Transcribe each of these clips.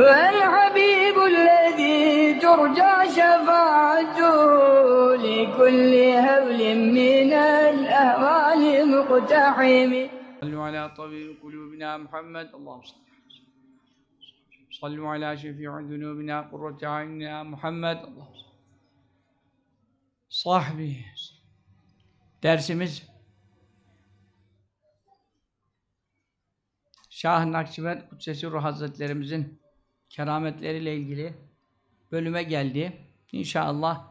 هو الحبيب الذي ترجى شفاعته لكل هول من الأهوال مقتحم صلوا على طبيب قلوبنا محمد اللهم صل صلوا على شفيع ذنوبنا قرة أعيننا محمد اللهم صل Sahbi. Dersimiz Şah-ı Nakşibend Kudsesi Ruh Hazretlerimizin kerametleriyle ilgili bölüme geldi. İnşallah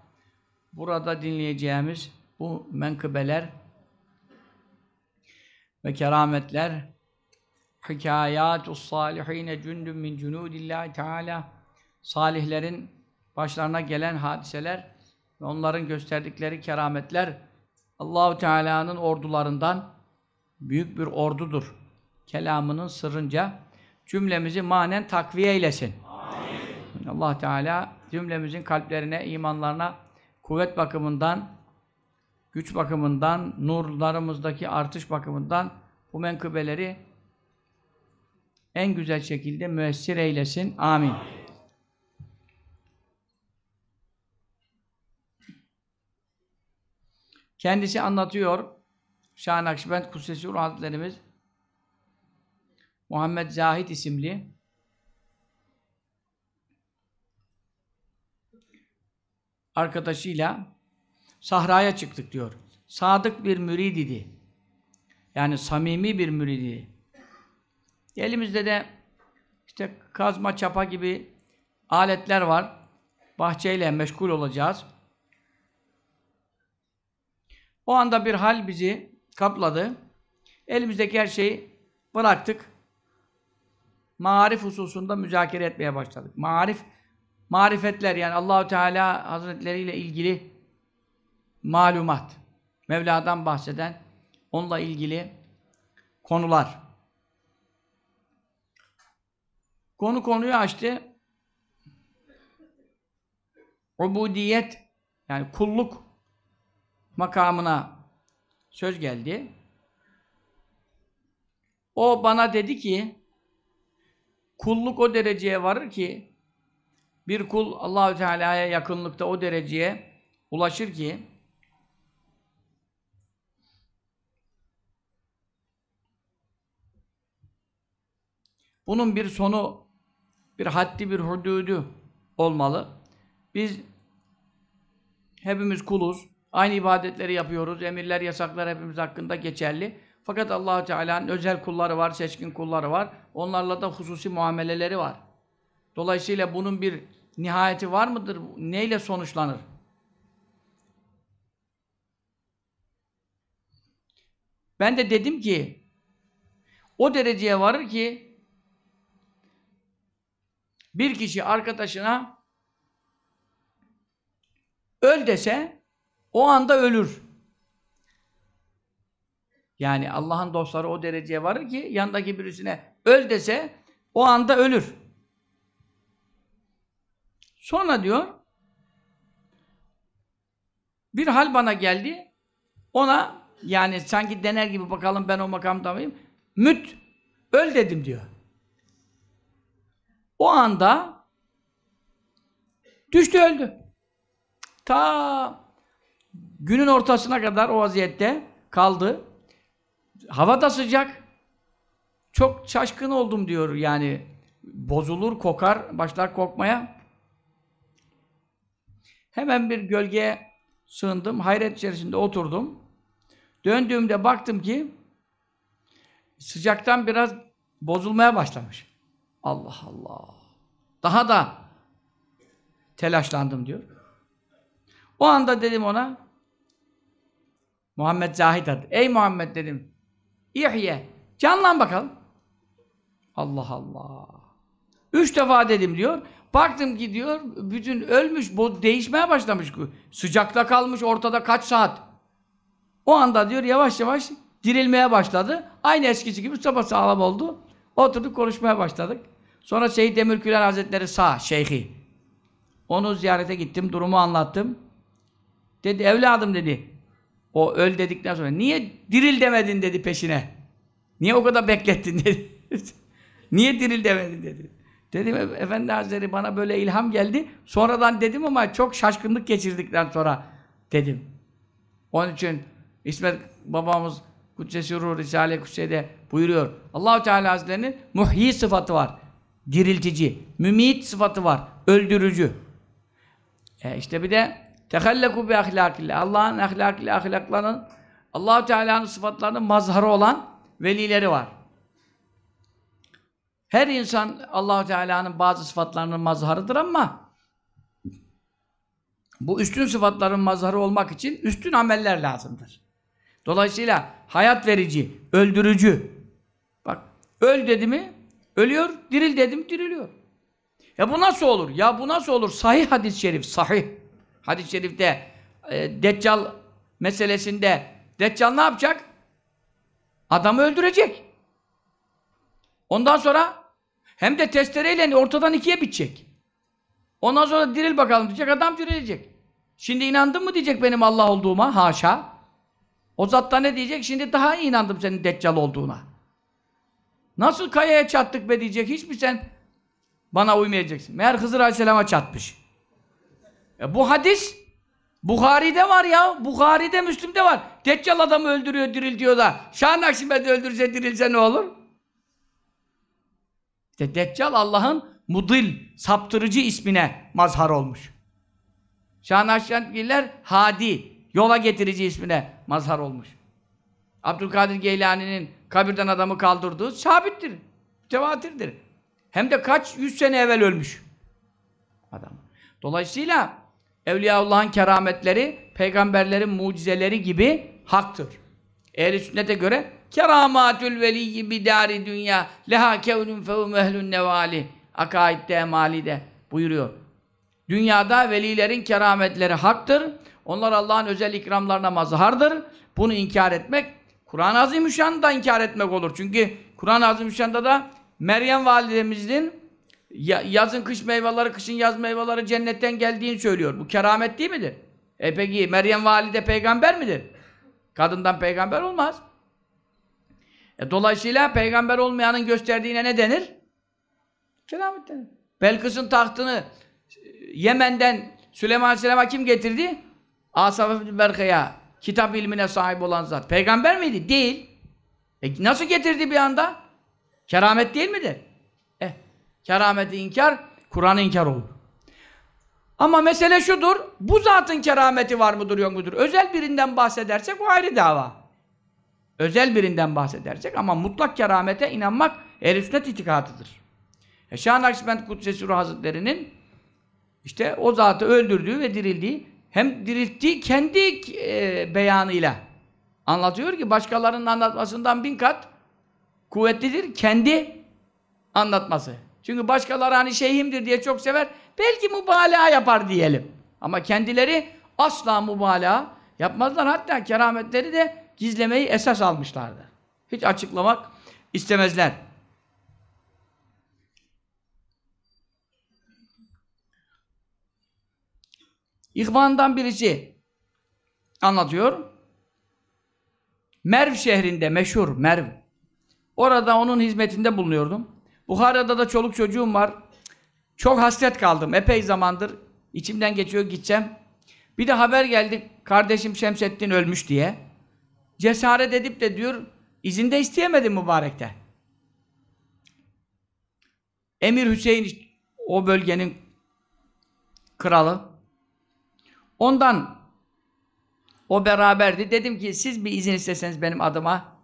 burada dinleyeceğimiz bu menkıbeler ve kerametler hikayatus salihine cündün min cunudillahi teala salihlerin başlarına gelen hadiseler ve onların gösterdikleri kerametler Allahu Teala'nın ordularından büyük bir ordudur. Kelamının sırrınca cümlemizi manen takviye eylesin. Amin. Allah Teala cümlemizin kalplerine, imanlarına kuvvet bakımından, güç bakımından, nurlarımızdaki artış bakımından bu menkıbeleri en güzel şekilde müessir eylesin. Amin. Kendisi anlatıyor. Şah-ı Nakşibend Kudsesi Hazretlerimiz Muhammed Zahid isimli arkadaşıyla sahraya çıktık diyor. Sadık bir mürid idi. Yani samimi bir mürid idi. Elimizde de işte kazma, çapa gibi aletler var. Bahçeyle meşgul olacağız. O anda bir hal bizi kapladı. Elimizdeki her şeyi bıraktık. Marif hususunda müzakere etmeye başladık. Marif, marifetler yani Allahu Teala Hazretleri ile ilgili malumat. Mevla'dan bahseden, onunla ilgili konular. Konu konuyu açtı. Ubudiyet yani kulluk makamına söz geldi. O bana dedi ki kulluk o dereceye varır ki bir kul Allahü Teala'ya yakınlıkta o dereceye ulaşır ki bunun bir sonu bir haddi bir hududu olmalı. Biz hepimiz kuluz. Aynı ibadetleri yapıyoruz. Emirler, yasaklar hepimiz hakkında geçerli. Fakat allah Teala'nın özel kulları var, seçkin kulları var. Onlarla da hususi muameleleri var. Dolayısıyla bunun bir nihayeti var mıdır? Neyle sonuçlanır? Ben de dedim ki o dereceye varır ki bir kişi arkadaşına öl dese o anda ölür. Yani Allah'ın dostları o dereceye varır ki yandaki birisine öl dese o anda ölür. Sonra diyor bir hal bana geldi. Ona yani sanki dener gibi bakalım ben o makamda mıyım? Müt öl dedim diyor. O anda düştü öldü. Ta günün ortasına kadar o vaziyette kaldı. Hava da sıcak. Çok şaşkın oldum diyor yani. Bozulur, kokar, başlar kokmaya. Hemen bir gölgeye sığındım. Hayret içerisinde oturdum. Döndüğümde baktım ki sıcaktan biraz bozulmaya başlamış. Allah Allah. Daha da telaşlandım diyor. O anda dedim ona Muhammed Zahid adı. Ey Muhammed dedim. İhye. Canlan bakalım. Allah Allah. Üç defa dedim diyor. Baktım ki diyor bütün ölmüş, bu değişmeye başlamış. Sıcakta kalmış ortada kaç saat. O anda diyor yavaş yavaş dirilmeye başladı. Aynı eskisi gibi sabah sağlam oldu. Oturduk konuşmaya başladık. Sonra Seyyid Demirkülen Hazretleri sağ, şeyhi. Onu ziyarete gittim, durumu anlattım. Dedi evladım dedi. O öl dedikten sonra niye diril demedin dedi peşine. Niye o kadar beklettin dedi. niye diril demedin dedi. Dedim "E- Efendi Hazretleri bana böyle ilham geldi. Sonradan dedim ama çok şaşkınlık geçirdikten sonra dedim. Onun için İsmet babamız Kuddesi Ruh Risale-i Kutse'de buyuruyor. Allahu Teala Hazretlerinin muhyi sıfatı var. Diriltici. Mümit sıfatı var. Öldürücü. E işte bir de tehalleku bi ahlakillah. Allah'ın ahlakıyla ahlaklarının Allahu Teala'nın sıfatlarının mazharı olan velileri var. Her insan Allahu Teala'nın bazı sıfatlarının mazharıdır ama bu üstün sıfatların mazharı olmak için üstün ameller lazımdır. Dolayısıyla hayat verici, öldürücü. Bak öl dedi mi ölüyor, diril dedim diriliyor. Ya bu nasıl olur? Ya bu nasıl olur? Sahih hadis-i şerif, sahih. Hadis-i şerifte e, Deccal meselesinde Deccal ne yapacak? Adamı öldürecek. Ondan sonra hem de testereyle ortadan ikiye bitecek. Ondan sonra diril bakalım diyecek, adam dirilecek. Şimdi inandın mı diyecek benim Allah olduğuma, haşa. O zat da ne diyecek? Şimdi daha iyi inandım senin deccal olduğuna. Nasıl kayaya çattık be diyecek, hiç mi sen bana uymayacaksın? Meğer Hızır Aleyhisselam'a çatmış. E bu hadis Bukhari'de var ya, Bukhari'de, Müslim'de var. Deccal adamı öldürüyor, diril diyor da. Şah Nakşibend öldürse, dirilse ne olur? İşte Deccal Allah'ın mudil, saptırıcı ismine mazhar olmuş. Şah Nakşibendliler hadi, yola getirici ismine mazhar olmuş. Abdülkadir Geylani'nin kabirden adamı kaldırdığı sabittir. Tevatirdir. Hem de kaç yüz sene evvel ölmüş. Adam. Dolayısıyla Evliyaullah'ın kerametleri, peygamberlerin mucizeleri gibi haktır. Ehl-i sünnete göre keramatül veliyyi bidari dünya leha kevnun fehu mehlun nevali akaidde emalide buyuruyor. Dünyada velilerin kerametleri haktır. Onlar Allah'ın özel ikramlarına mazhardır. Bunu inkar etmek Kur'an-ı Azimüşşan'ı da inkar etmek olur. Çünkü Kur'an-ı Azimüşşan'da da Meryem validemizin ya- yazın kış meyveleri, kışın yaz meyveleri cennetten geldiğini söylüyor. Bu keramet değil midir? E peki Meryem valide peygamber midir? Kadından peygamber olmaz. E dolayısıyla peygamber olmayanın gösterdiğine ne denir? Keramet denir. Belkıs'ın tahtını e, Yemen'den Süleyman Aleyhisselam'a kim getirdi? Asaf Berkaya. Kitap ilmine sahip olan zat. Peygamber miydi? Değil. E nasıl getirdi bir anda? Keramet değil midir? Kerameti inkar, Kur'an'ı inkar olur. Ama mesele şudur, bu zatın kerameti var mıdır yok mudur? Özel birinden bahsedersek o ayrı dava. Özel birinden bahsedersek ama mutlak keramete inanmak ehl sünnet itikadıdır. E Şah-ı Nakşibend Kudsesi Ruh Hazretleri'nin işte o zatı öldürdüğü ve dirildiği hem dirilttiği kendi e, beyanıyla anlatıyor ki başkalarının anlatmasından bin kat kuvvetlidir kendi anlatması. Çünkü başkaları hani şeyhimdir diye çok sever. Belki mübalağa yapar diyelim. Ama kendileri asla mübalağa yapmazlar. Hatta kerametleri de gizlemeyi esas almışlardı. Hiç açıklamak istemezler. İhvandan birisi anlatıyor. Merv şehrinde meşhur Merv. Orada onun hizmetinde bulunuyordum. Buhara'da da çoluk çocuğum var. Çok hasret kaldım. Epey zamandır içimden geçiyor gideceğim. Bir de haber geldi kardeşim Şemsettin ölmüş diye. Cesaret edip de diyor izin de isteyemedim mübarekte. Emir Hüseyin o bölgenin kralı. Ondan o beraberdi. Dedim ki siz bir izin isteseniz benim adıma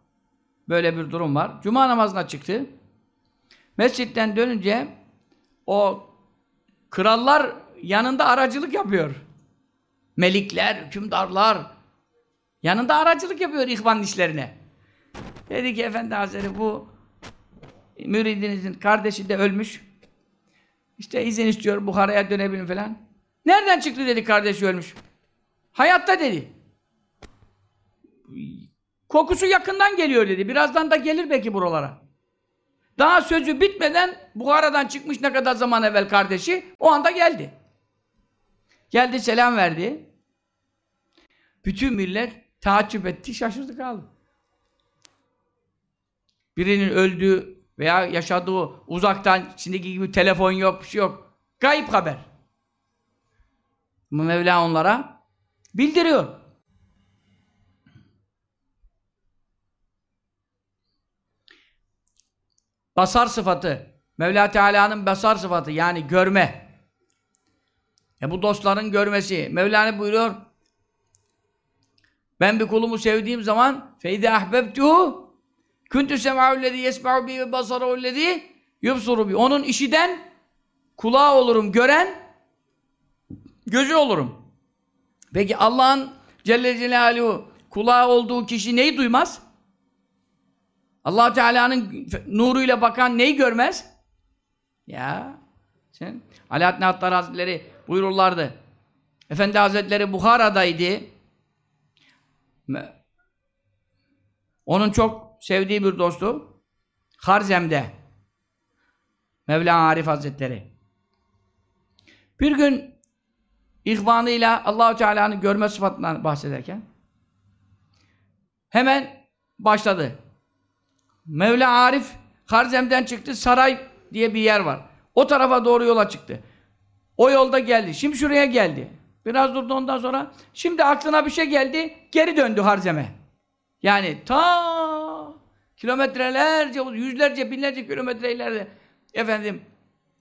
böyle bir durum var. Cuma namazına çıktı. Mescitten dönünce o krallar yanında aracılık yapıyor. Melikler, hükümdarlar yanında aracılık yapıyor ihvan işlerine. Dedi ki Efendi Hazretleri bu müridinizin kardeşi de ölmüş. İşte izin istiyor Bukhara'ya dönebilin falan. Nereden çıktı dedi kardeşi ölmüş. Hayatta dedi. Kokusu yakından geliyor dedi. Birazdan da gelir belki buralara. Daha sözü bitmeden Buhara'dan çıkmış ne kadar zaman evvel kardeşi o anda geldi. Geldi selam verdi. Bütün millet taaccüp etti, şaşırdı kaldı. Birinin öldüğü veya yaşadığı uzaktan şimdiki gibi telefon yok, bir şey yok. Gayip haber. Mevla onlara bildiriyor. Basar sıfatı. Mevla Teala'nın basar sıfatı yani görme. E bu dostların görmesi. Mevlana buyuruyor. Ben bir kulumu sevdiğim zaman feyde ahbebtuhu kuntu sem'a'ullezî yesma'u bi ve basara'ullezî yubsuru bi. Onun işiden kulağı olurum, gören gözü olurum. Peki Allah'ın Celle Celaluhu kulağı olduğu kişi neyi duymaz? Allah Teala'nın nuruyla bakan neyi görmez? Ya sen Alaaddin Hattar Hazretleri buyururlardı. Efendi Hazretleri Buhara'daydı. Onun çok sevdiği bir dostu Harzem'de Mevlana Arif Hazretleri. Bir gün ihvanıyla Allahu Teala'nın görme sıfatından bahsederken hemen başladı. Mevla Arif Harzem'den çıktı. Saray diye bir yer var. O tarafa doğru yola çıktı. O yolda geldi. Şimdi şuraya geldi. Biraz durdu ondan sonra. Şimdi aklına bir şey geldi. Geri döndü Harzem'e. Yani ta kilometrelerce, yüzlerce, binlerce kilometre ileride efendim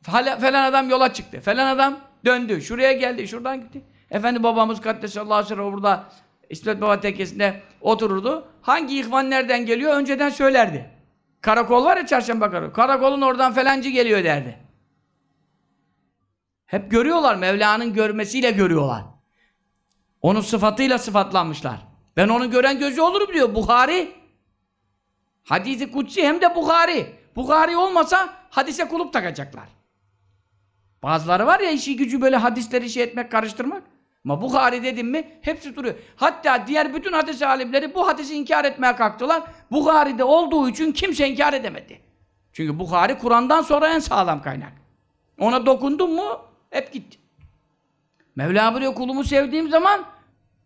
falan adam yola çıktı. Falan adam döndü. Şuraya geldi. Şuradan gitti. Efendi babamız Kaddesallahu aleyhi ve sellem burada İsmet Baba tekkesinde otururdu. Hangi ihvan nereden geliyor önceden söylerdi. Karakol var ya çarşamba karakolu. Karakolun oradan falancı geliyor derdi. Hep görüyorlar. Mevla'nın görmesiyle görüyorlar. Onun sıfatıyla sıfatlanmışlar. Ben onu gören gözü olurum diyor. Bukhari. Hadisi kutsi hem de Bukhari. Bukhari olmasa hadise kulüp takacaklar. Bazıları var ya işi gücü böyle hadisleri şey etmek, karıştırmak. Ama Bukhari dedim mi hepsi duruyor. Hatta diğer bütün hadis alimleri bu hadisi inkar etmeye kalktılar. Bukhari'de olduğu için kimse inkar edemedi. Çünkü Bukhari Kur'an'dan sonra en sağlam kaynak. Ona dokundun mu hep gitti. Mevla buyuruyor kulumu sevdiğim zaman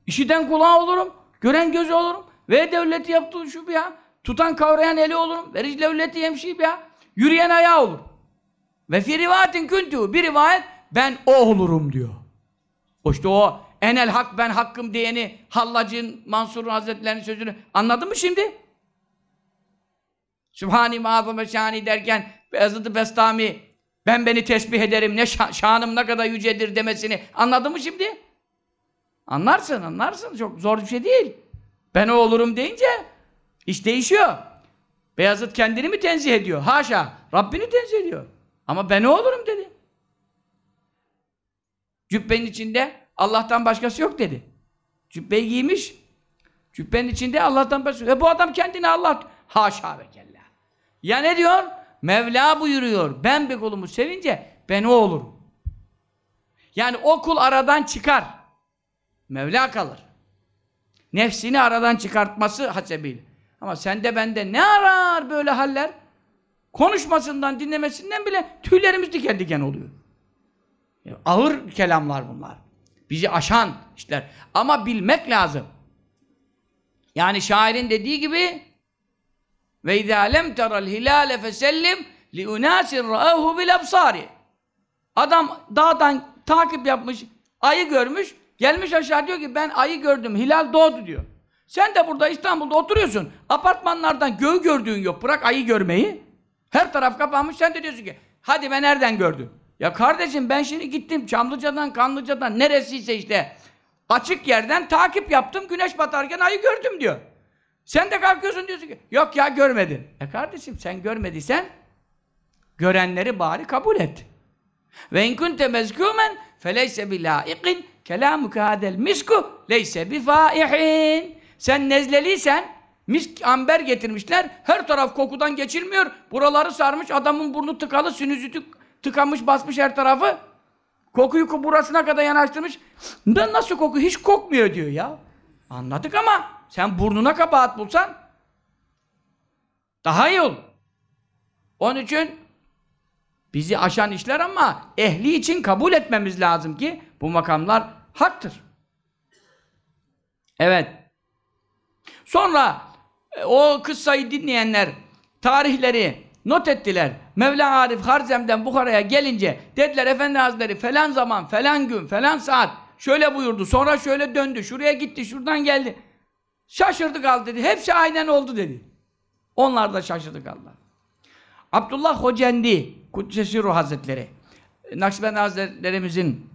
işiden kulağı olurum, gören gözü olurum ve devleti yaptığı şu bir ya. Tutan kavrayan eli olurum. Verici devleti yemşi bir ya. Yürüyen ayağı olur. Ve fi rivayetin küntü bir rivayet ben o olurum diyor. O o enel hak ben hakkım diyeni Hallac'ın Mansur Hazretleri'nin sözünü anladın mı şimdi? Sübhani mağazame şani derken Beyazıt-ı Bestami ben beni tesbih ederim ne şa şanım ne kadar yücedir demesini anladın mı şimdi? Anlarsın anlarsın çok zor bir şey değil. Ben o olurum deyince iş değişiyor. Beyazıt kendini mi tenzih ediyor? Haşa Rabbini tenzih ediyor. Ama ben o olurum dedi. Cübbenin içinde Allah'tan başkası yok dedi. Cübbeyi giymiş. Cübbenin içinde Allah'tan başkası yok. E bu adam kendini Allah... Haşa ve kella. Ya ne diyor? Mevla buyuruyor. Ben bir kulumu sevince ben o olurum. Yani o kul aradan çıkar. Mevla kalır. Nefsini aradan çıkartması hasebiyle. Ama sende bende ne arar böyle haller? Konuşmasından, dinlemesinden bile tüylerimiz diken diken oluyor. Ağır kelamlar bunlar. Bizi aşan işler. Ama bilmek lazım. Yani şairin dediği gibi ve izâ lem teral hilâle fesellim li unâsin râhu bil absâri Adam dağdan takip yapmış, ayı görmüş, gelmiş aşağı diyor ki ben ayı gördüm, hilal doğdu diyor. Sen de burada İstanbul'da oturuyorsun, apartmanlardan göğü gördüğün yok, bırak ayı görmeyi. Her taraf kapanmış, sen de diyorsun ki hadi ben nereden gördüm? Ya kardeşim ben şimdi gittim Çamlıca'dan, Kanlıca'dan neresiyse işte açık yerden takip yaptım. Güneş batarken ayı gördüm diyor. Sen de kalkıyorsun diyorsun ki yok ya görmedin. E kardeşim sen görmediysen görenleri bari kabul et. Ve in kunte mezkumen feleyse bilaikin kelamuke hadel misku leyse bifaihin. Sen nezleliysen misk amber getirmişler. Her taraf kokudan geçilmiyor. Buraları sarmış adamın burnu tıkalı sinüzitü tıkanmış basmış her tarafı. Kokuyu burasına kadar yanaştırmış. Nasıl koku? Hiç kokmuyor diyor ya. Anladık ama sen burnuna kabahat bulsan daha iyi olur. Onun için bizi aşan işler ama ehli için kabul etmemiz lazım ki bu makamlar haktır. Evet. Sonra e, o kıssayı dinleyenler tarihleri not ettiler. Mevla Arif Harzem'den Bukhara'ya gelince dediler Efendi Hazretleri falan zaman, falan gün, falan saat şöyle buyurdu. Sonra şöyle döndü. Şuraya gitti, şuradan geldi. Şaşırdı kaldı dedi. Hepsi aynen oldu dedi. Onlar da şaşırdı kaldılar. Abdullah Hocendi Kuddesi Ruh Hazretleri Nakşibendi Hazretlerimizin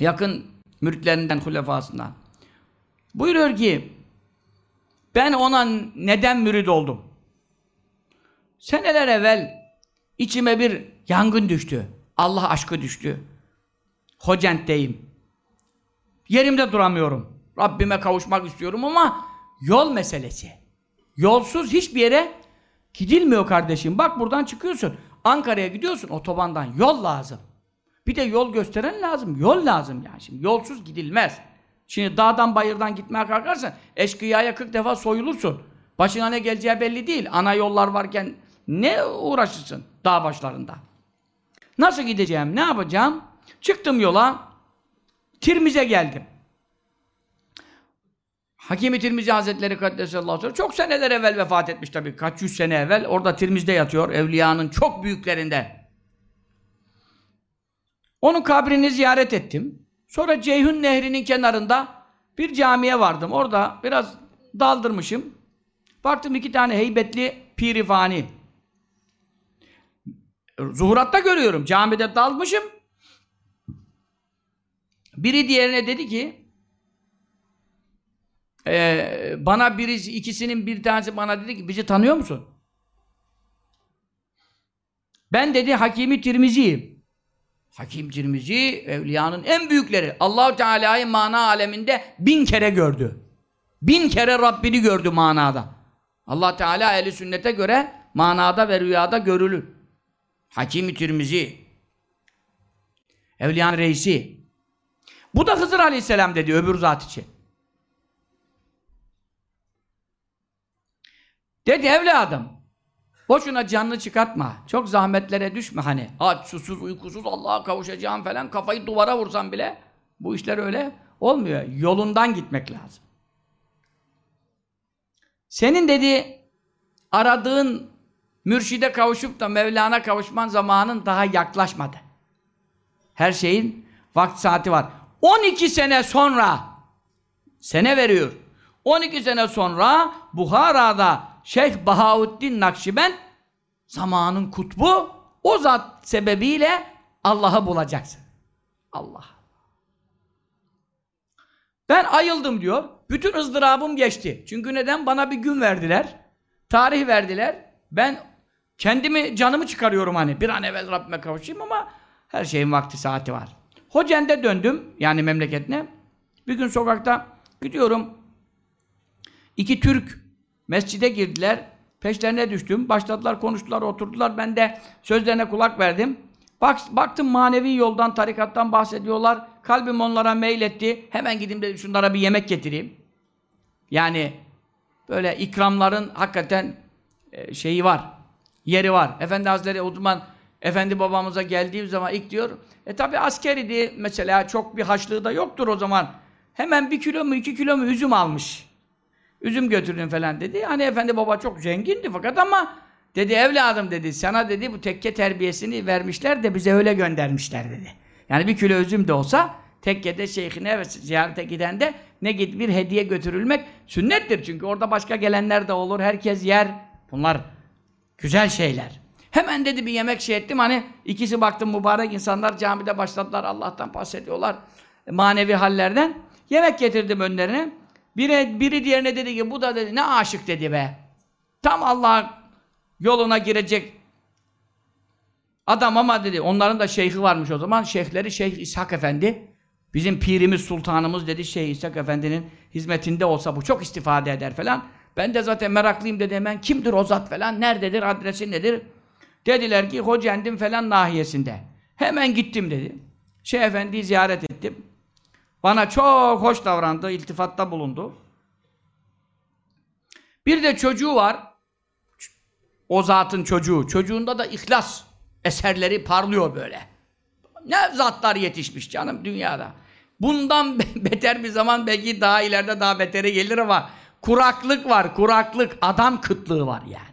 yakın müritlerinden, hulefasından buyuruyor ki ben ona neden mürid oldum? Seneler evvel içime bir yangın düştü. Allah aşkı düştü. Hocent'teyim. Yerimde duramıyorum. Rabbime kavuşmak istiyorum ama yol meselesi. Yolsuz hiçbir yere gidilmiyor kardeşim. Bak buradan çıkıyorsun. Ankara'ya gidiyorsun otobandan. Yol lazım. Bir de yol gösteren lazım. Yol lazım yani. Şimdi yolsuz gidilmez. Şimdi dağdan bayırdan gitmeye kalkarsan eşkıyaya 40 defa soyulursun. Başına ne geleceği belli değil. Ana yollar varken ne uğraşırsın dağ başlarında. Nasıl gideceğim? Ne yapacağım? Çıktım yola. Tirmize geldim. Hakimi Tirmizi Hazretleri Kaddesallahu aleyhi ve sellem çok seneler evvel vefat etmiş tabii. Kaç yüz sene evvel. Orada Tirmiz'de yatıyor. Evliyanın çok büyüklerinden. Onun kabrini ziyaret ettim. Sonra Ceyhun Nehri'nin kenarında bir camiye vardım. Orada biraz daldırmışım. Baktım iki tane heybetli pirifani. Zuhuratta görüyorum. Camide dalmışım. Biri diğerine dedi ki e, bana birisi, ikisinin bir tanesi bana dedi ki bizi tanıyor musun? Ben dedi Hakimi Tirmizi'yim. Hakim Tirmizi evliyanın en büyükleri. Allahu Teala'yı mana aleminde bin kere gördü. Bin kere Rabbini gördü manada. Allah Teala ehli sünnete göre manada ve rüyada görülür. Hakim-i Tirmizi. Evliyan reisi. Bu da Hızır Aleyhisselam dedi öbür zat için. Dedi evladım boşuna canını çıkartma. Çok zahmetlere düşme hani. Aç, susuz, uykusuz Allah'a kavuşacağım falan kafayı duvara vursan bile bu işler öyle olmuyor. Yolundan gitmek lazım. Senin dedi aradığın mürşide kavuşup da Mevlana kavuşman zamanın daha yaklaşmadı. Her şeyin vakti saati var. 12 sene sonra sene veriyor. 12 sene sonra Buhara'da Şeyh Bahauddin Nakşibend zamanın kutbu o zat sebebiyle Allah'ı bulacaksın. Allah. Ben ayıldım diyor. Bütün ızdırabım geçti. Çünkü neden? Bana bir gün verdiler. Tarih verdiler. Ben kendimi, canımı çıkarıyorum hani. Bir an evvel Rabbime kavuşayım ama her şeyin vakti saati var. Hocende döndüm. Yani memleketine. Bir gün sokakta gidiyorum. İki Türk mescide girdiler. Peşlerine düştüm. Başladılar, konuştular, oturdular. Ben de sözlerine kulak verdim. Bak, baktım manevi yoldan, tarikattan bahsediyorlar. Kalbim onlara meyletti. Hemen gideyim dedim şunlara bir yemek getireyim. Yani böyle ikramların hakikaten e, şeyi var. Yeri var. Efendi Hazretleri o zaman Efendi babamıza geldiğim zaman ilk diyor e tabi askeriydi mesela çok bir haçlığı da yoktur o zaman. Hemen bir kilo mu iki kilo mu üzüm almış. Üzüm götürdün falan dedi. Hani efendi baba çok zengindi fakat ama dedi evladım dedi sana dedi bu tekke terbiyesini vermişler de bize öyle göndermişler dedi. Yani bir kilo üzüm de olsa tekkede şeyhine ve ziyarete giden de ne git bir hediye götürülmek sünnettir. Çünkü orada başka gelenler de olur. Herkes yer. Bunlar güzel şeyler. Hemen dedi bir yemek şey ettim. Hani ikisi baktım mübarek insanlar camide başladılar. Allah'tan bahsediyorlar. Manevi hallerden. Yemek getirdim önlerine. Biri, biri diğerine dedi ki bu da dedi ne aşık dedi be. Tam Allah yoluna girecek adam ama dedi onların da şeyhi varmış o zaman. Şeyhleri Şeyh İshak Efendi. Bizim pirimiz, sultanımız dedi Şeyh İshak Efendi'nin hizmetinde olsa bu çok istifade eder falan. Ben de zaten meraklıyım dedi hemen kimdir o zat falan, nerededir, adresi nedir? Dediler ki Hocendim falan nahiyesinde. Hemen gittim dedi. Şeyh Efendi'yi ziyaret ettim. Bana çok hoş davrandı, iltifatta bulundu. Bir de çocuğu var. O zatın çocuğu. Çocuğunda da ihlas eserleri parlıyor böyle. Ne zatlar yetişmiş canım dünyada. Bundan beter bir zaman belki daha ileride daha betere gelir ama kuraklık var, kuraklık, adam kıtlığı var yani.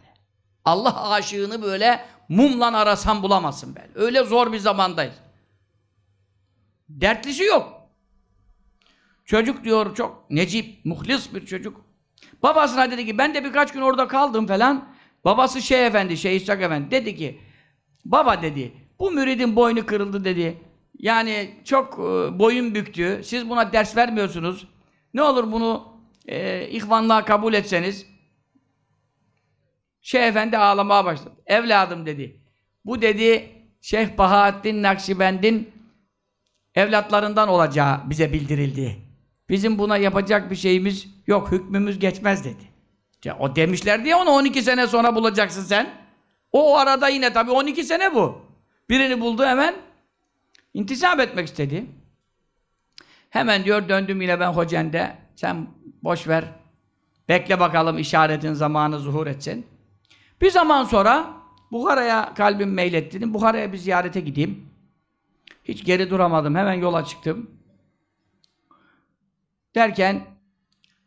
Allah aşığını böyle mumla arasan bulamazsın ben. Öyle zor bir zamandayız. Dertlisi yok. Çocuk diyor çok necip, muhlis bir çocuk. Babasına dedi ki ben de birkaç gün orada kaldım falan. Babası şey efendi, şey İshak efendi dedi ki baba dedi bu müridin boynu kırıldı dedi. Yani çok e, boyun büktü. Siz buna ders vermiyorsunuz. Ne olur bunu e, ihvanlığa kabul etseniz. Şeyh Efendi ağlamaya başladı. Evladım dedi. Bu dedi Şeyh Bahattin Nakşibend'in evlatlarından olacağı bize bildirildi. Bizim buna yapacak bir şeyimiz yok, hükmümüz geçmez dedi. Ya o demişler diye onu 12 sene sonra bulacaksın sen. O, o arada yine tabii 12 sene bu. Birini buldu hemen intisap etmek istedi. Hemen diyor döndüm yine ben hocende. Sen boş ver. Bekle bakalım işaretin zamanı zuhur etsin. Bir zaman sonra Bukhara'ya kalbim meyletti. Dedim Bukhara'ya bir ziyarete gideyim. Hiç geri duramadım. Hemen yola çıktım. Derken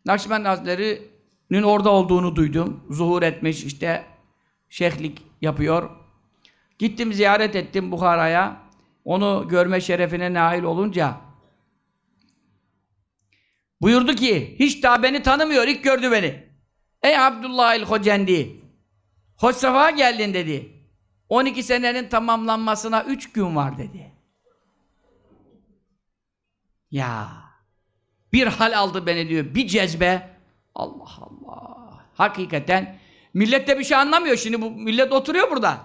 Nakşibend Hazretleri'nin orada olduğunu duydum. Zuhur etmiş işte şeyhlik yapıyor. Gittim ziyaret ettim Bukhara'ya. Onu görme şerefine nail olunca buyurdu ki hiç daha beni tanımıyor. ilk gördü beni. Ey Abdullah el Hocendi Hoş sefa geldin dedi. 12 senenin tamamlanmasına 3 gün var dedi. Ya bir hal aldı beni diyor. Bir cezbe. Allah Allah. Hakikaten millet de bir şey anlamıyor. Şimdi bu millet oturuyor burada.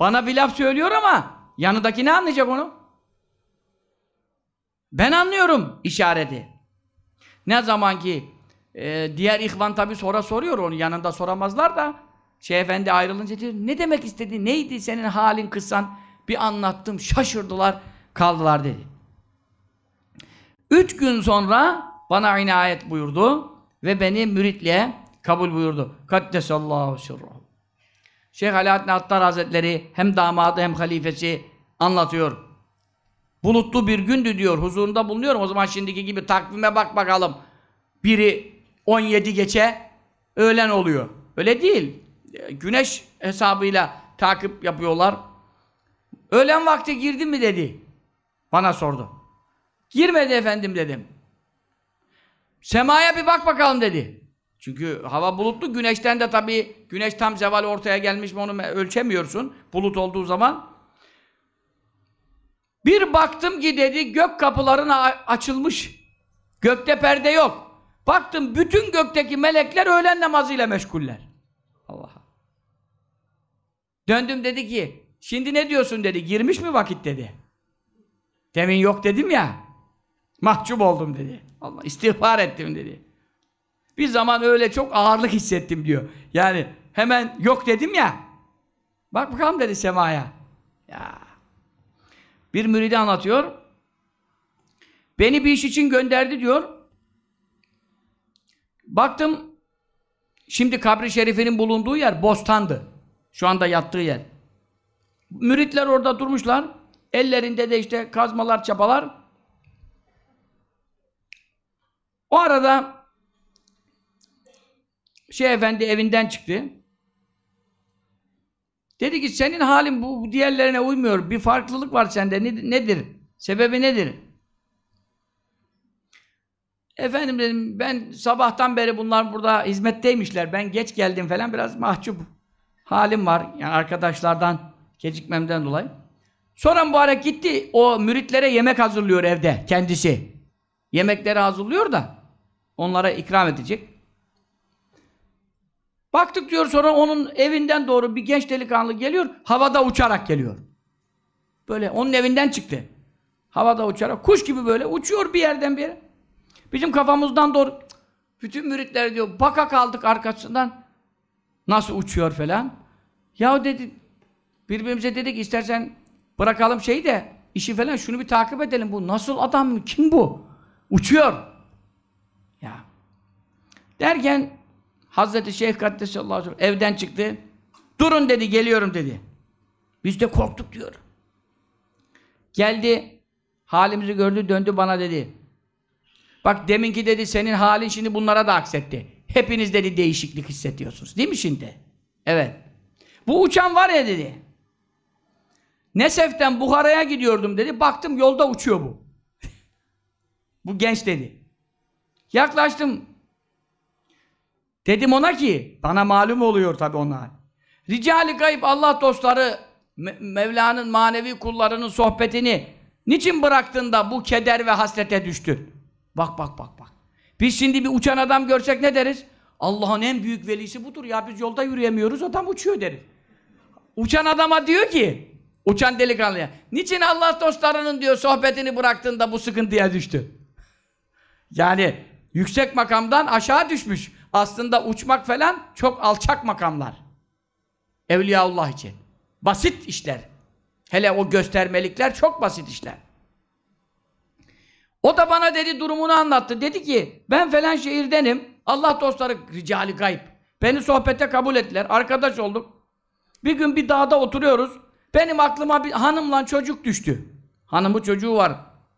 Bana bir laf söylüyor ama yanındaki ne anlayacak onu? Ben anlıyorum işareti. Ne zaman ki e, diğer ihvan tabi sonra soruyor onu yanında soramazlar da Şeyh Efendi ayrılınca diyor ne demek istedi neydi senin halin kıssan bir anlattım şaşırdılar kaldılar dedi. Üç gün sonra bana inayet buyurdu ve beni müritliğe kabul buyurdu. Kaddesallahu sirruhu. Şeyh Alaaddin Attar Hazretleri hem damadı hem halifesi anlatıyor. Bulutlu bir gündü diyor. Huzurunda bulunuyorum. O zaman şimdiki gibi takvime bak bakalım. Biri 17 geçe öğlen oluyor. Öyle değil. Güneş hesabıyla takip yapıyorlar. Öğlen vakti girdi mi dedi. Bana sordu. Girmedi efendim dedim. Semaya bir bak bakalım dedi. Çünkü hava bulutlu. Güneşten de tabii güneş tam zeval ortaya gelmiş mi onu ölçemiyorsun. Bulut olduğu zaman. Bir baktım ki dedi gök kapılarına açılmış. Gökte perde yok. Baktım bütün gökteki melekler öğlen namazıyla meşguller. Allah. Döndüm dedi ki şimdi ne diyorsun dedi. Girmiş mi vakit dedi. Demin yok dedim ya. Mahcup oldum dedi. Allah istiğfar ettim dedi. Bir zaman öyle çok ağırlık hissettim diyor. Yani hemen yok dedim ya. Bak bakalım dedi semaya. Ya. Bir müridi anlatıyor. Beni bir iş için gönderdi diyor. Baktım şimdi kabri şerifinin bulunduğu yer bostandı. Şu anda yattığı yer. Müritler orada durmuşlar. Ellerinde de işte kazmalar, çapalar. O arada şey efendi evinden çıktı. Dedi ki senin halin bu diğerlerine uymuyor. Bir farklılık var sende. Nedir? Sebebi nedir? Efendim dedim ben sabahtan beri bunlar burada hizmetteymişler. Ben geç geldim falan biraz mahcup halim var. Yani arkadaşlardan gecikmemden dolayı. Sonra mübarek gitti o müritlere yemek hazırlıyor evde kendisi. Yemekleri hazırlıyor da onlara ikram edecek. Baktık diyor sonra onun evinden doğru bir genç delikanlı geliyor. Havada uçarak geliyor. Böyle onun evinden çıktı. Havada uçarak kuş gibi böyle uçuyor bir yerden bir yere. Bizim kafamızdan doğru bütün müritler diyor baka kaldık arkasından. Nasıl uçuyor falan. Ya dedi birbirimize dedik istersen bırakalım şeyi de işi falan şunu bir takip edelim. Bu nasıl adam kim bu? Uçuyor. Ya. Derken Hazreti Şeyh Kaddesallahu aleyhi ve sellem evden çıktı. Durun dedi, geliyorum dedi. Biz de korktuk diyor. Geldi, halimizi gördü, döndü bana dedi. Bak deminki dedi, senin halin şimdi bunlara da aksetti. Hepiniz dedi değişiklik hissediyorsunuz. Değil mi şimdi? Evet. Bu uçan var ya dedi. Nesef'ten Buhara'ya gidiyordum dedi. Baktım yolda uçuyor bu. bu genç dedi. Yaklaştım. Dedim ona ki, bana malum oluyor tabi onlar. Ricali kayıp Allah dostları Me- Mevla'nın manevi kullarının sohbetini niçin bıraktın da bu keder ve hasrete düştün? Bak bak bak bak. Biz şimdi bir uçan adam görsek ne deriz? Allah'ın en büyük velisi budur ya biz yolda yürüyemiyoruz adam uçuyor deriz. Uçan adama diyor ki uçan delikanlıya niçin Allah dostlarının diyor sohbetini bıraktın da bu sıkıntıya düştün? Yani yüksek makamdan aşağı düşmüş. Aslında uçmak falan çok alçak makamlar. Evliyaullah için. Basit işler. Hele o göstermelikler çok basit işler. O da bana dedi durumunu anlattı. Dedi ki ben falan şehirdenim. Allah dostları ricali gayb. Beni sohbete kabul ettiler. Arkadaş olduk. Bir gün bir dağda oturuyoruz. Benim aklıma bir hanımla çocuk düştü. Hanımı çocuğu var.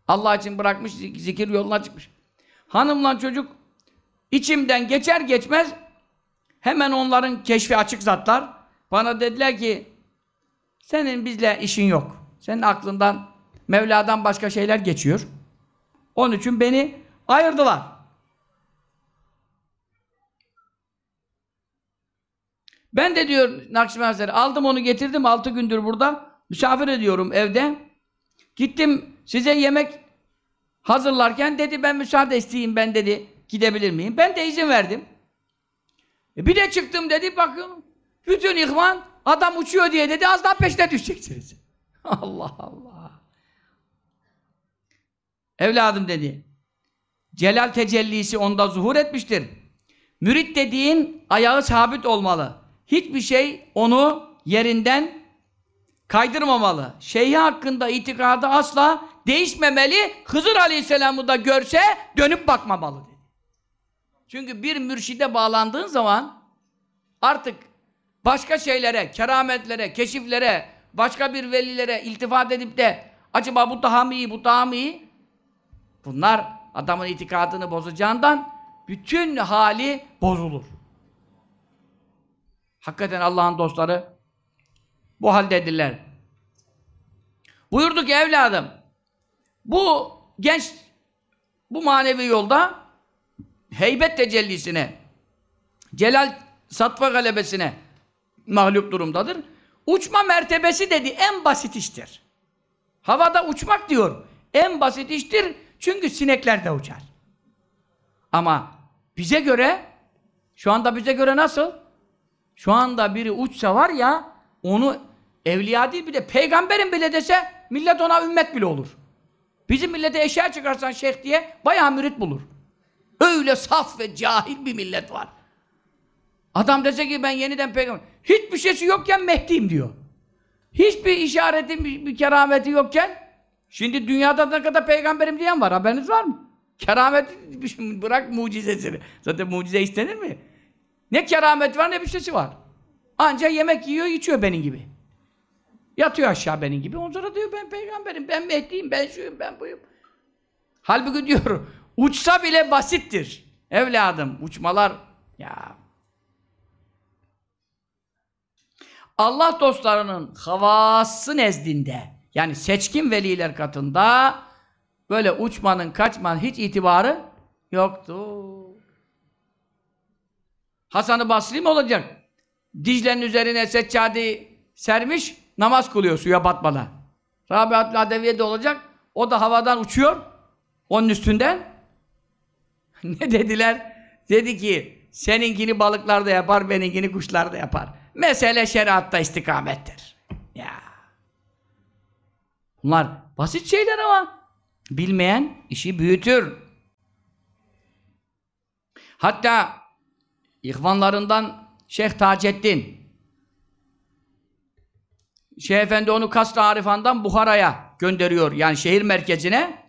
Allah için bırakmış zikir yoluna çıkmış. Hanımla çocuk içimden geçer geçmez hemen onların keşfi açık zatlar bana dediler ki senin bizle işin yok. Senin aklından Mevla'dan başka şeyler geçiyor. Onun için beni ayırdılar. Ben de diyor Hazretleri aldım onu getirdim altı gündür burada. Misafir ediyorum evde. Gittim size yemek hazırlarken dedi ben müsaade isteyeyim ben dedi gidebilir miyim? Ben de izin verdim. E bir de çıktım dedi bakın bütün ihvan adam uçuyor diye dedi az daha peşine düşeceksiniz. Allah Allah. Evladım dedi. Celal tecellisi onda zuhur etmiştir. Mürit dediğin ayağı sabit olmalı. Hiçbir şey onu yerinden kaydırmamalı. Şeyhi hakkında itikadı asla değişmemeli. Hızır Aleyhisselam'ı da görse dönüp bakmamalı dedi. Çünkü bir mürşide bağlandığın zaman artık başka şeylere, kerametlere, keşiflere, başka bir velilere iltifat edip de acaba bu daha mı iyi, bu daha mı iyi? Bunlar adamın itikadını bozacağından bütün hali bozulur. Hakikaten Allah'ın dostları bu haldedirler. Buyurdu ki evladım bu genç bu manevi yolda heybet tecellisine celal satva galebesine mağlup durumdadır. Uçma mertebesi dedi en basit iştir. Havada uçmak diyor en basit iştir çünkü sinekler de uçar. Ama bize göre şu anda bize göre nasıl? Şu anda biri uçsa var ya onu evliya değil bir de peygamberin bile dese millet ona ümmet bile olur. Bizim millete eşya çıkarsan şeyh diye bayağı mürit bulur. Öyle saf ve cahil bir millet var. Adam dese ki ben yeniden peygamber. Hiçbir şeysi yokken Mehdi'yim diyor. Hiçbir işaretin, bir, kerameti yokken şimdi dünyada ne kadar peygamberim diyen var. Haberiniz var mı? Keramet bırak mucizesini. Zaten mucize istenir mi? Ne keramet var ne bir şeysi var. Anca yemek yiyor, içiyor benim gibi. Yatıyor aşağı benim gibi. Ondan sonra diyor ben peygamberim, ben Mehdi'yim, ben şuyum, ben buyum. Halbuki diyor, uçsa bile basittir. Evladım, uçmalar ya. Allah dostlarının havası nezdinde, yani seçkin veliler katında böyle uçmanın, kaçmanın hiç itibarı yoktu. Hasan-ı Basri mi olacak? Dicle'nin üzerine seccadeyi sermiş, namaz kılıyor suya batmadan. Rabiatül Adeviye de olacak, o da havadan uçuyor, onun üstünden. ne dediler? Dedi ki, seninkini balıklar da yapar, benimkini kuşlar da yapar. Mesele şeriatta istikamettir. Ya. Bunlar basit şeyler ama bilmeyen işi büyütür. Hatta ihvanlarından Şeyh Taceddin Şeyh Efendi onu Kasr-ı Arifan'dan Buhara'ya gönderiyor. Yani şehir merkezine.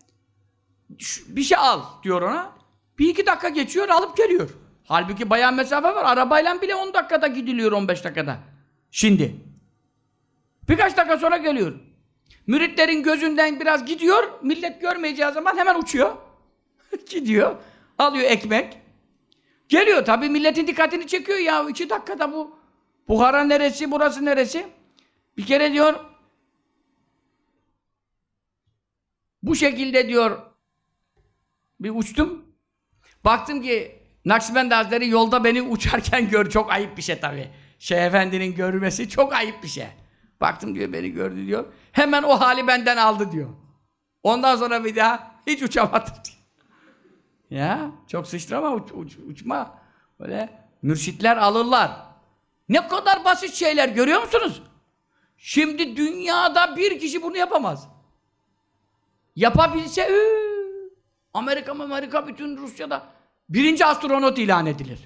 Bir şey al diyor ona. Bir iki dakika geçiyor alıp geliyor. Halbuki bayağı mesafe var. Arabayla bile 10 dakikada gidiliyor 15 dakikada. Şimdi. Birkaç dakika sonra geliyor. Müritlerin gözünden biraz gidiyor. Millet görmeyeceği zaman hemen uçuyor. gidiyor. Alıyor ekmek. Geliyor tabii milletin dikkatini çekiyor ya. iki dakikada bu Buhara neresi, burası neresi? Bir kere diyor bu şekilde diyor bir uçtum. Baktım ki Nakşibendi Hazretleri yolda beni uçarken gör. Çok ayıp bir şey tabii. Şeyh Efendi'nin görmesi çok ayıp bir şey. Baktım diyor beni gördü diyor. Hemen o hali benden aldı diyor. Ondan sonra bir daha hiç uçamadım diyor. Ya çok sıçrama uç, uç, uçma. Böyle mürşitler alırlar. Ne kadar basit şeyler görüyor musunuz? Şimdi dünyada bir kişi bunu yapamaz. Yapabilse ıı, Amerika Amerika bütün Rusya'da birinci astronot ilan edilir.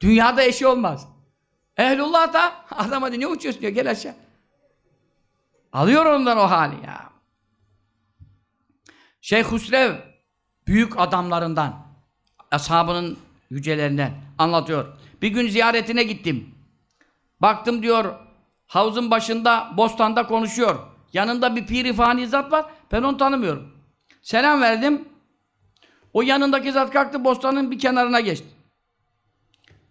Dünyada eşi olmaz. Ehlullah da adam hadi ne uçuyorsun diyor gel aşağı. Alıyor ondan o hali ya. Şeyh Husrev büyük adamlarından ashabının yücelerinden anlatıyor. Bir gün ziyaretine gittim. Baktım diyor havuzun başında bostanda konuşuyor. Yanında bir piri fani zat var. Ben onu tanımıyorum. Selam verdim. O yanındaki zat kalktı bostanın bir kenarına geçti.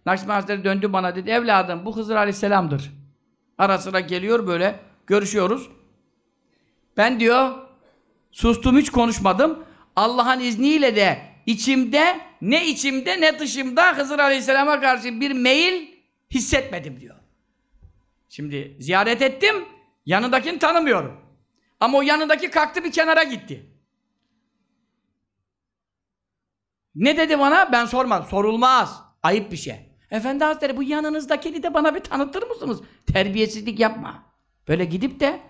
Nakşibendi Hazretleri döndü bana dedi. Evladım bu Hızır Aleyhisselam'dır. Ara sıra geliyor böyle görüşüyoruz. Ben diyor sustum hiç konuşmadım. Allah'ın izniyle de içimde ne içimde ne dışımda Hızır Aleyhisselam'a karşı bir meyil hissetmedim diyor. Şimdi ziyaret ettim. Yanındakini tanımıyorum. Ama o yanındaki kalktı bir kenara gitti. Ne dedi bana? Ben sormadım. Sorulmaz. Ayıp bir şey. Efendi Hazretleri bu yanınızdakini de bana bir tanıtır mısınız? Terbiyesizlik yapma. Böyle gidip de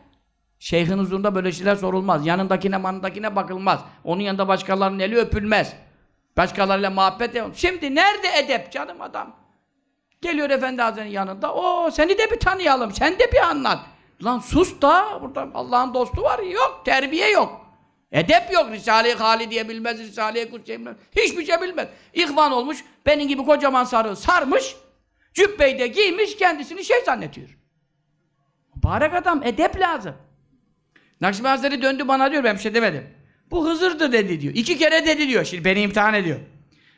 şeyhin huzurunda böyle şeyler sorulmaz. Yanındakine manındakine bakılmaz. Onun yanında başkalarının eli öpülmez. Başkalarıyla muhabbet yapılmaz. Şimdi nerede edep canım adam? Geliyor Efendi Hazretleri'nin yanında. O seni de bir tanıyalım. Sen de bir anlat. Lan sus da burada Allah'ın dostu var. Yok. Terbiye yok. Edep yok. Risale-i Hali diye bilmez. Risale-i Kutsi bilmez. Hiçbir şey bilmez. İhvan olmuş. Benim gibi kocaman sarı sarmış. Cübbeyi de giymiş. Kendisini şey zannetiyor. Mübarek adam. Edep lazım. Nakşibendi Hazretleri döndü bana diyor. Ben bir şey demedim. Bu Hızır'dı dedi diyor. İki kere dedi diyor. Şimdi beni imtihan ediyor.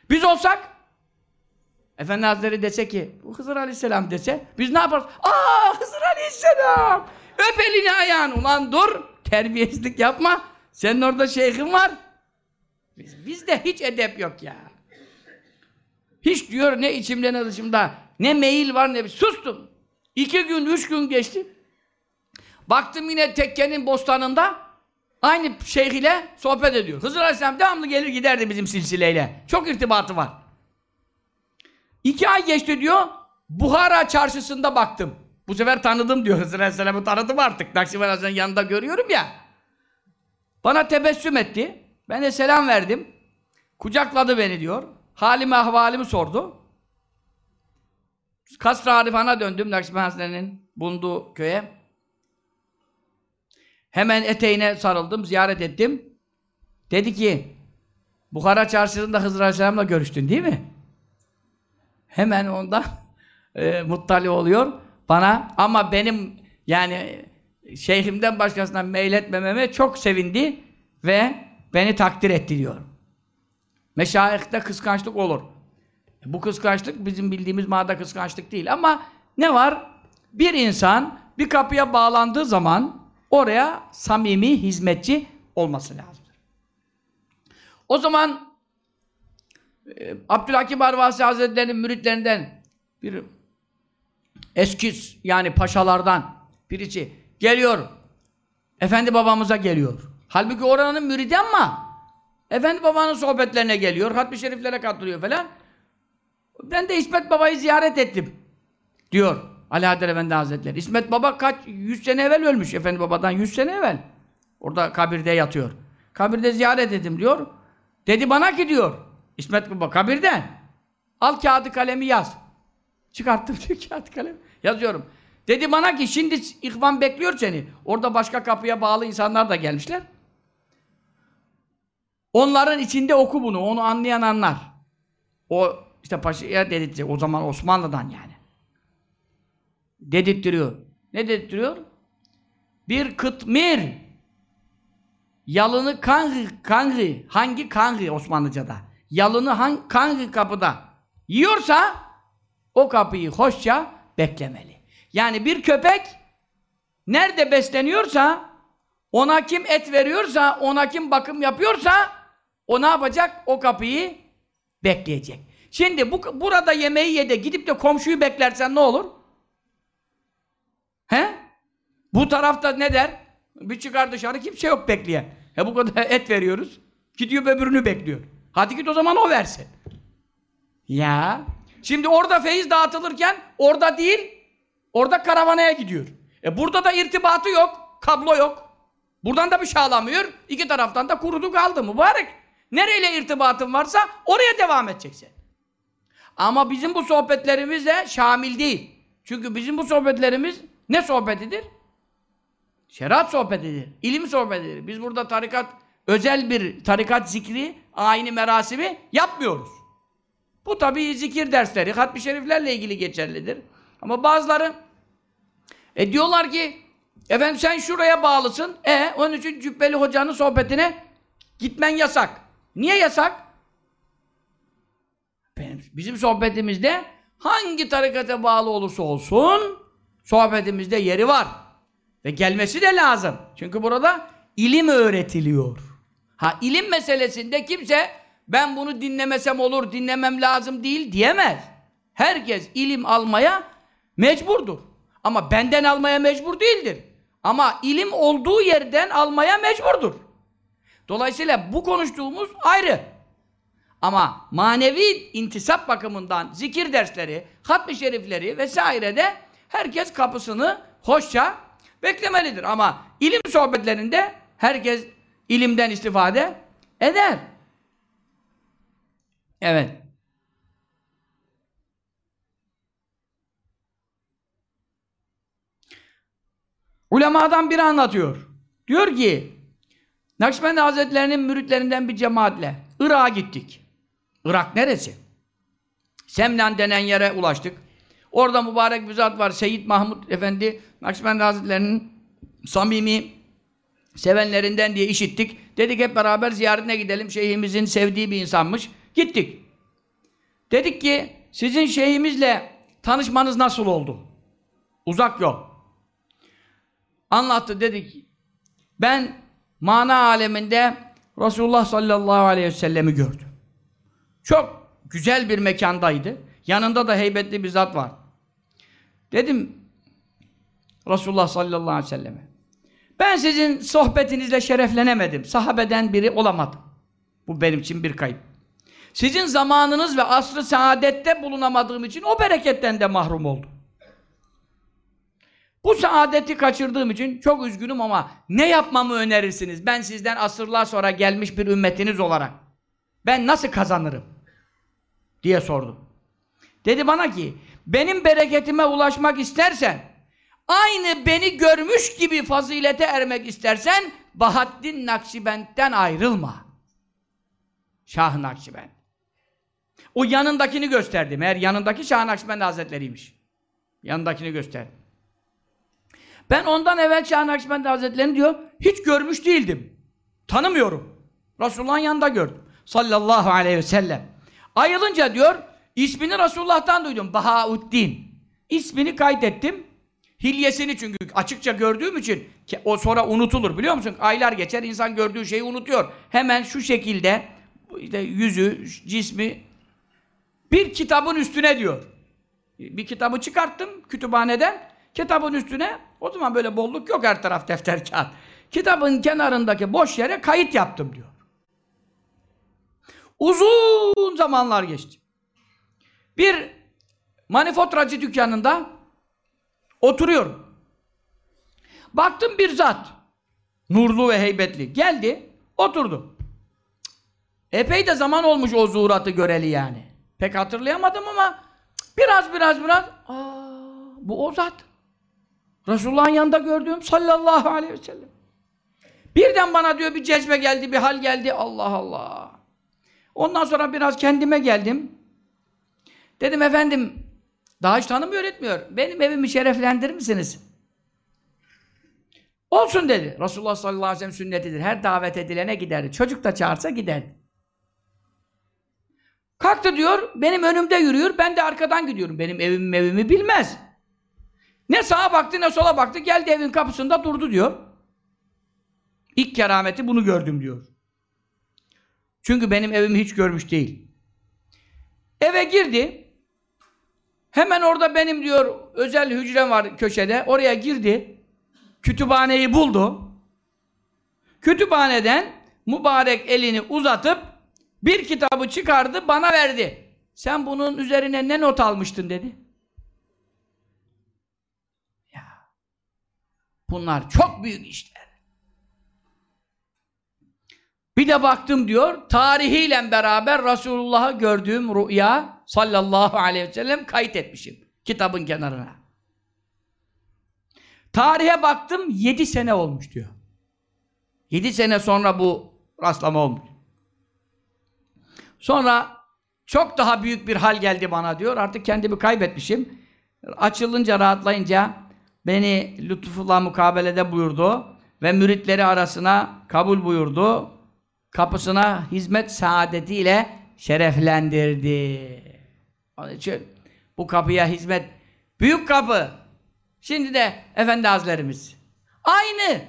Biz olsak Efendi Hazretleri dese ki, bu Hızır Aleyhisselam dese, biz ne yaparız? Aa Hızır Aleyhisselam! Öp elini ayağını, ulan dur! Terbiyesizlik yapma, senin orada şeyhin var. Biz, bizde hiç edep yok ya. Hiç diyor ne içimde ne dışımda, ne meyil var ne bir, sustum. İki gün, üç gün geçti. Baktım yine tekkenin bostanında, aynı şeyh ile sohbet ediyor. Hızır Aleyhisselam devamlı gelir giderdi bizim silsileyle. Çok irtibatı var. İki ay geçti diyor, Buhara çarşısında baktım. Bu sefer tanıdım diyor, Hızır Aleyhisselam'ı tanıdım artık. Nakşibendi Hazretleri'nin yanında görüyorum ya. Bana tebessüm etti. Ben de selam verdim. Kucakladı beni diyor. Halimi ahvalimi sordu. Kasr-ı Arifan'a döndüm Nakşibendi bulunduğu köye. Hemen eteğine sarıldım, ziyaret ettim. Dedi ki, Bukhara çarşısında Hızır Aleyhisselam'la görüştün değil mi? Hemen ondan e, muttali oluyor bana ama benim yani şeyhimden başkasına meyletmememe çok sevindi ve beni takdir etti diyor. Meşayihte kıskançlık olur. Bu kıskançlık bizim bildiğimiz manada kıskançlık değil ama ne var? Bir insan bir kapıya bağlandığı zaman oraya samimi hizmetçi olması lazım. O zaman e, Abdülhakim Arvasi Hazretleri'nin müritlerinden bir eski yani paşalardan birisi geliyor. Efendi babamıza geliyor. Halbuki oranın müridi ama Efendi babanın sohbetlerine geliyor. Hatmi şeriflere katılıyor falan. Ben de İsmet babayı ziyaret ettim. Diyor Haydar Efendi Hazretleri. İsmet baba kaç yüz sene evvel ölmüş. Efendi babadan yüz sene evvel. Orada kabirde yatıyor. Kabirde ziyaret ettim diyor. Dedi bana ki diyor. İsmet Baba kabirden. Al kağıdı kalemi yaz. Çıkarttım diyor kağıt kalemi. Yazıyorum. Dedi bana ki şimdi ihvan bekliyor seni. Orada başka kapıya bağlı insanlar da gelmişler. Onların içinde oku bunu. Onu anlayan anlar. O işte paşaya dedirtecek. O zaman Osmanlı'dan yani. Dedirttiriyor. Ne dedirttiriyor? Bir kıtmir yalını kanri, kanri, hangi kanri Osmanlıca'da? Yalını hangi, kanri kapıda yiyorsa o kapıyı hoşça beklemeli. Yani bir köpek nerede besleniyorsa, ona kim et veriyorsa, ona kim bakım yapıyorsa, o ne yapacak? O kapıyı bekleyecek. Şimdi bu, burada yemeği yede gidip de komşuyu beklersen ne olur? He? Bu tarafta ne der? Bir çıkar dışarı kimse yok bekleyen. He bu kadar et veriyoruz. Gidiyor öbürünü bekliyor. Hadi git o zaman o versin. Ya. Şimdi orada feyiz dağıtılırken orada değil, orada karavanaya gidiyor. E burada da irtibatı yok, kablo yok. Buradan da bir şey alamıyor, iki taraftan da kurudu kaldı mübarek. Nereyle irtibatın varsa oraya devam edeceksin. Ama bizim bu sohbetlerimiz de şamil değil. Çünkü bizim bu sohbetlerimiz ne sohbetidir? Şeriat sohbetidir, ilim sohbetidir. Biz burada tarikat, özel bir tarikat zikri, ayini merasimi yapmıyoruz. Bu tabii zikir dersleri, hatmi şeriflerle ilgili geçerlidir. Ama bazıları e diyorlar ki efendim sen şuraya bağlısın. E onun için Cübbeli Hoca'nın sohbetine gitmen yasak. Niye yasak? Benim, bizim sohbetimizde hangi tarikata bağlı olursa olsun sohbetimizde yeri var. Ve gelmesi de lazım. Çünkü burada ilim öğretiliyor. Ha ilim meselesinde kimse ben bunu dinlemesem olur, dinlemem lazım değil diyemez. Herkes ilim almaya mecburdur. Ama benden almaya mecbur değildir. Ama ilim olduğu yerden almaya mecburdur. Dolayısıyla bu konuştuğumuz ayrı. Ama manevi intisap bakımından zikir dersleri, hatmi şerifleri vesaire de herkes kapısını hoşça beklemelidir. Ama ilim sohbetlerinde herkes ilimden istifade eder. Evet. Ulemadan biri anlatıyor. Diyor ki Nakşibendi Hazretleri'nin müritlerinden bir cemaatle Irak'a gittik. Irak neresi? Semnan denen yere ulaştık. Orada mübarek bir zat var. Seyyid Mahmud Efendi Nakşibendi Hazretleri'nin samimi sevenlerinden diye işittik. Dedik hep beraber ziyaretine gidelim. Şeyhimizin sevdiği bir insanmış. Gittik. Dedik ki sizin şeyhimizle tanışmanız nasıl oldu? Uzak yol. Anlattı dedik. Ben mana aleminde Resulullah sallallahu aleyhi ve sellemi gördüm. Çok güzel bir mekandaydı. Yanında da heybetli bir zat var. Dedim Resulullah sallallahu aleyhi ve selleme ben sizin sohbetinizle şereflenemedim. Sahabeden biri olamadım. Bu benim için bir kayıp. Sizin zamanınız ve asrı saadette bulunamadığım için o bereketten de mahrum oldum. Bu saadeti kaçırdığım için çok üzgünüm ama ne yapmamı önerirsiniz? Ben sizden asırlar sonra gelmiş bir ümmetiniz olarak. Ben nasıl kazanırım? Diye sordum. Dedi bana ki, benim bereketime ulaşmak istersen, aynı beni görmüş gibi fazilete ermek istersen, Bahaddin Nakşibend'den ayrılma. Şah Nakşibend. O yanındakini gösterdi. Meğer yanındaki Şah Nakşibend Hazretleri'ymiş. Yanındakini gösterdi. Ben ondan evvel Şah Nakşibend Hazretleri'ni diyor, hiç görmüş değildim. Tanımıyorum. Resulullah'ın yanında gördüm. Sallallahu aleyhi ve sellem. Ayılınca diyor, ismini Resulullah'tan duydum. Bahauddin. İsmini kaydettim. Hilyesini çünkü açıkça gördüğüm için o sonra unutulur biliyor musun? Aylar geçer insan gördüğü şeyi unutuyor. Hemen şu şekilde işte yüzü, cismi bir kitabın üstüne diyor. Bir kitabı çıkarttım kütüphaneden. Kitabın üstüne o zaman böyle bolluk yok her taraf defter kağıt. Kitabın kenarındaki boş yere kayıt yaptım diyor. Uzun zamanlar geçti. Bir manifaturacı dükkanında oturuyorum. Baktım bir zat. Nurlu ve heybetli. Geldi, oturdu. Epey de zaman olmuş o zuhuratı göreli yani. Pek hatırlayamadım ama biraz biraz biraz aa, bu o zat. Resulullah'ın yanında gördüğüm sallallahu aleyhi ve sellem. Birden bana diyor bir cezbe geldi, bir hal geldi. Allah Allah. Ondan sonra biraz kendime geldim. Dedim efendim, daha hiç tanımıyor etmiyor. Benim evimi şereflendirir misiniz? Olsun dedi. Resulullah sallallahu aleyhi ve sellem sünnetidir. Her davet edilene giderdi. Çocuk da çağırsa giderdi. Kalktı diyor, benim önümde yürüyor, ben de arkadan gidiyorum. Benim evimi evimi bilmez. Ne sağa baktı ne sola baktı. Geldi evin kapısında durdu diyor. İlk kerameti bunu gördüm diyor. Çünkü benim evimi hiç görmüş değil. Eve girdi. Hemen orada benim diyor özel hücrem var köşede. Oraya girdi. Kütüphaneyi buldu. Kütüphaneden mübarek elini uzatıp bir kitabı çıkardı bana verdi. Sen bunun üzerine ne not almıştın dedi. Bunlar çok büyük işler. Bir de baktım diyor, tarihiyle beraber Resulullah'ı gördüğüm rüya sallallahu aleyhi ve sellem kayıt etmişim kitabın kenarına. Tarihe baktım, yedi sene olmuş diyor. Yedi sene sonra bu rastlama olmuş. Sonra çok daha büyük bir hal geldi bana diyor. Artık kendimi kaybetmişim. Açılınca, rahatlayınca beni lütfullah mukabelede buyurdu ve müritleri arasına kabul buyurdu. Kapısına hizmet saadetiyle şereflendirdi. Onun için bu kapıya hizmet büyük kapı. Şimdi de Efendi Hazretlerimiz. Aynı.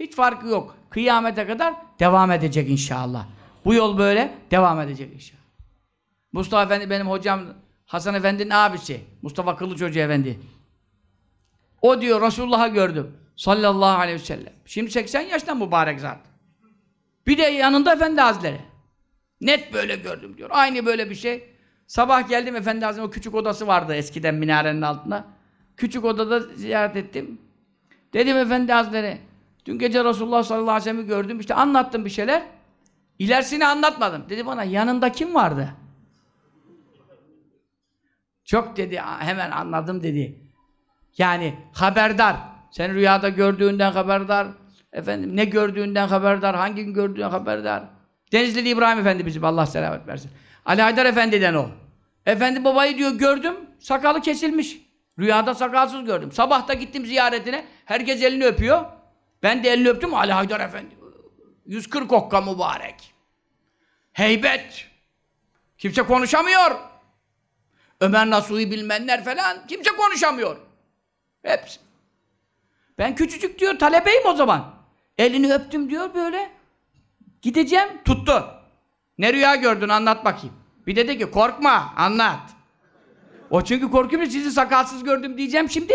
Hiç farkı yok. Kıyamete kadar devam edecek inşallah. Bu yol böyle devam edecek inşallah. Mustafa Efendi benim hocam Hasan Efendi'nin abisi. Mustafa Kılıç Hoca Efendi. O diyor Resulullah'ı gördüm. Sallallahu aleyhi ve sellem. Şimdi 80 yaşında mübarek zat. Bir de yanında Efendi Hazretleri. Net böyle gördüm diyor. Aynı böyle bir şey. Sabah geldim Efendi Hazretleri o küçük odası vardı eskiden minarenin altında. Küçük odada ziyaret ettim. Dedim Efendi Hazretleri dün gece Resulullah sallallahu aleyhi ve sellem'i gördüm. İşte anlattım bir şeyler. İlerisini anlatmadım. Dedi bana yanında kim vardı? Çok dedi hemen anladım dedi. Yani haberdar. Sen rüyada gördüğünden haberdar. Efendim ne gördüğünden haberdar. Hangi gün gördüğünden haberdar. Denizli İbrahim Efendi bizim Allah selamet versin. Ali Haydar Efendi'den o. Efendi babayı diyor gördüm. Sakalı kesilmiş. Rüyada sakalsız gördüm. Sabah da gittim ziyaretine. Herkes elini öpüyor. Ben de elini öptüm. Ali Haydar Efendi. 140 okka mübarek. Heybet. Kimse konuşamıyor. Ömer Nasuhi bilmenler falan. Kimse konuşamıyor. Hepsi. Ben küçücük diyor talebeyim o zaman. Elini öptüm diyor böyle. Gideceğim. Tuttu. Ne rüya gördün anlat bakayım. Bir dedi ki korkma anlat. O çünkü korkuyor sizi sakalsız gördüm diyeceğim şimdi.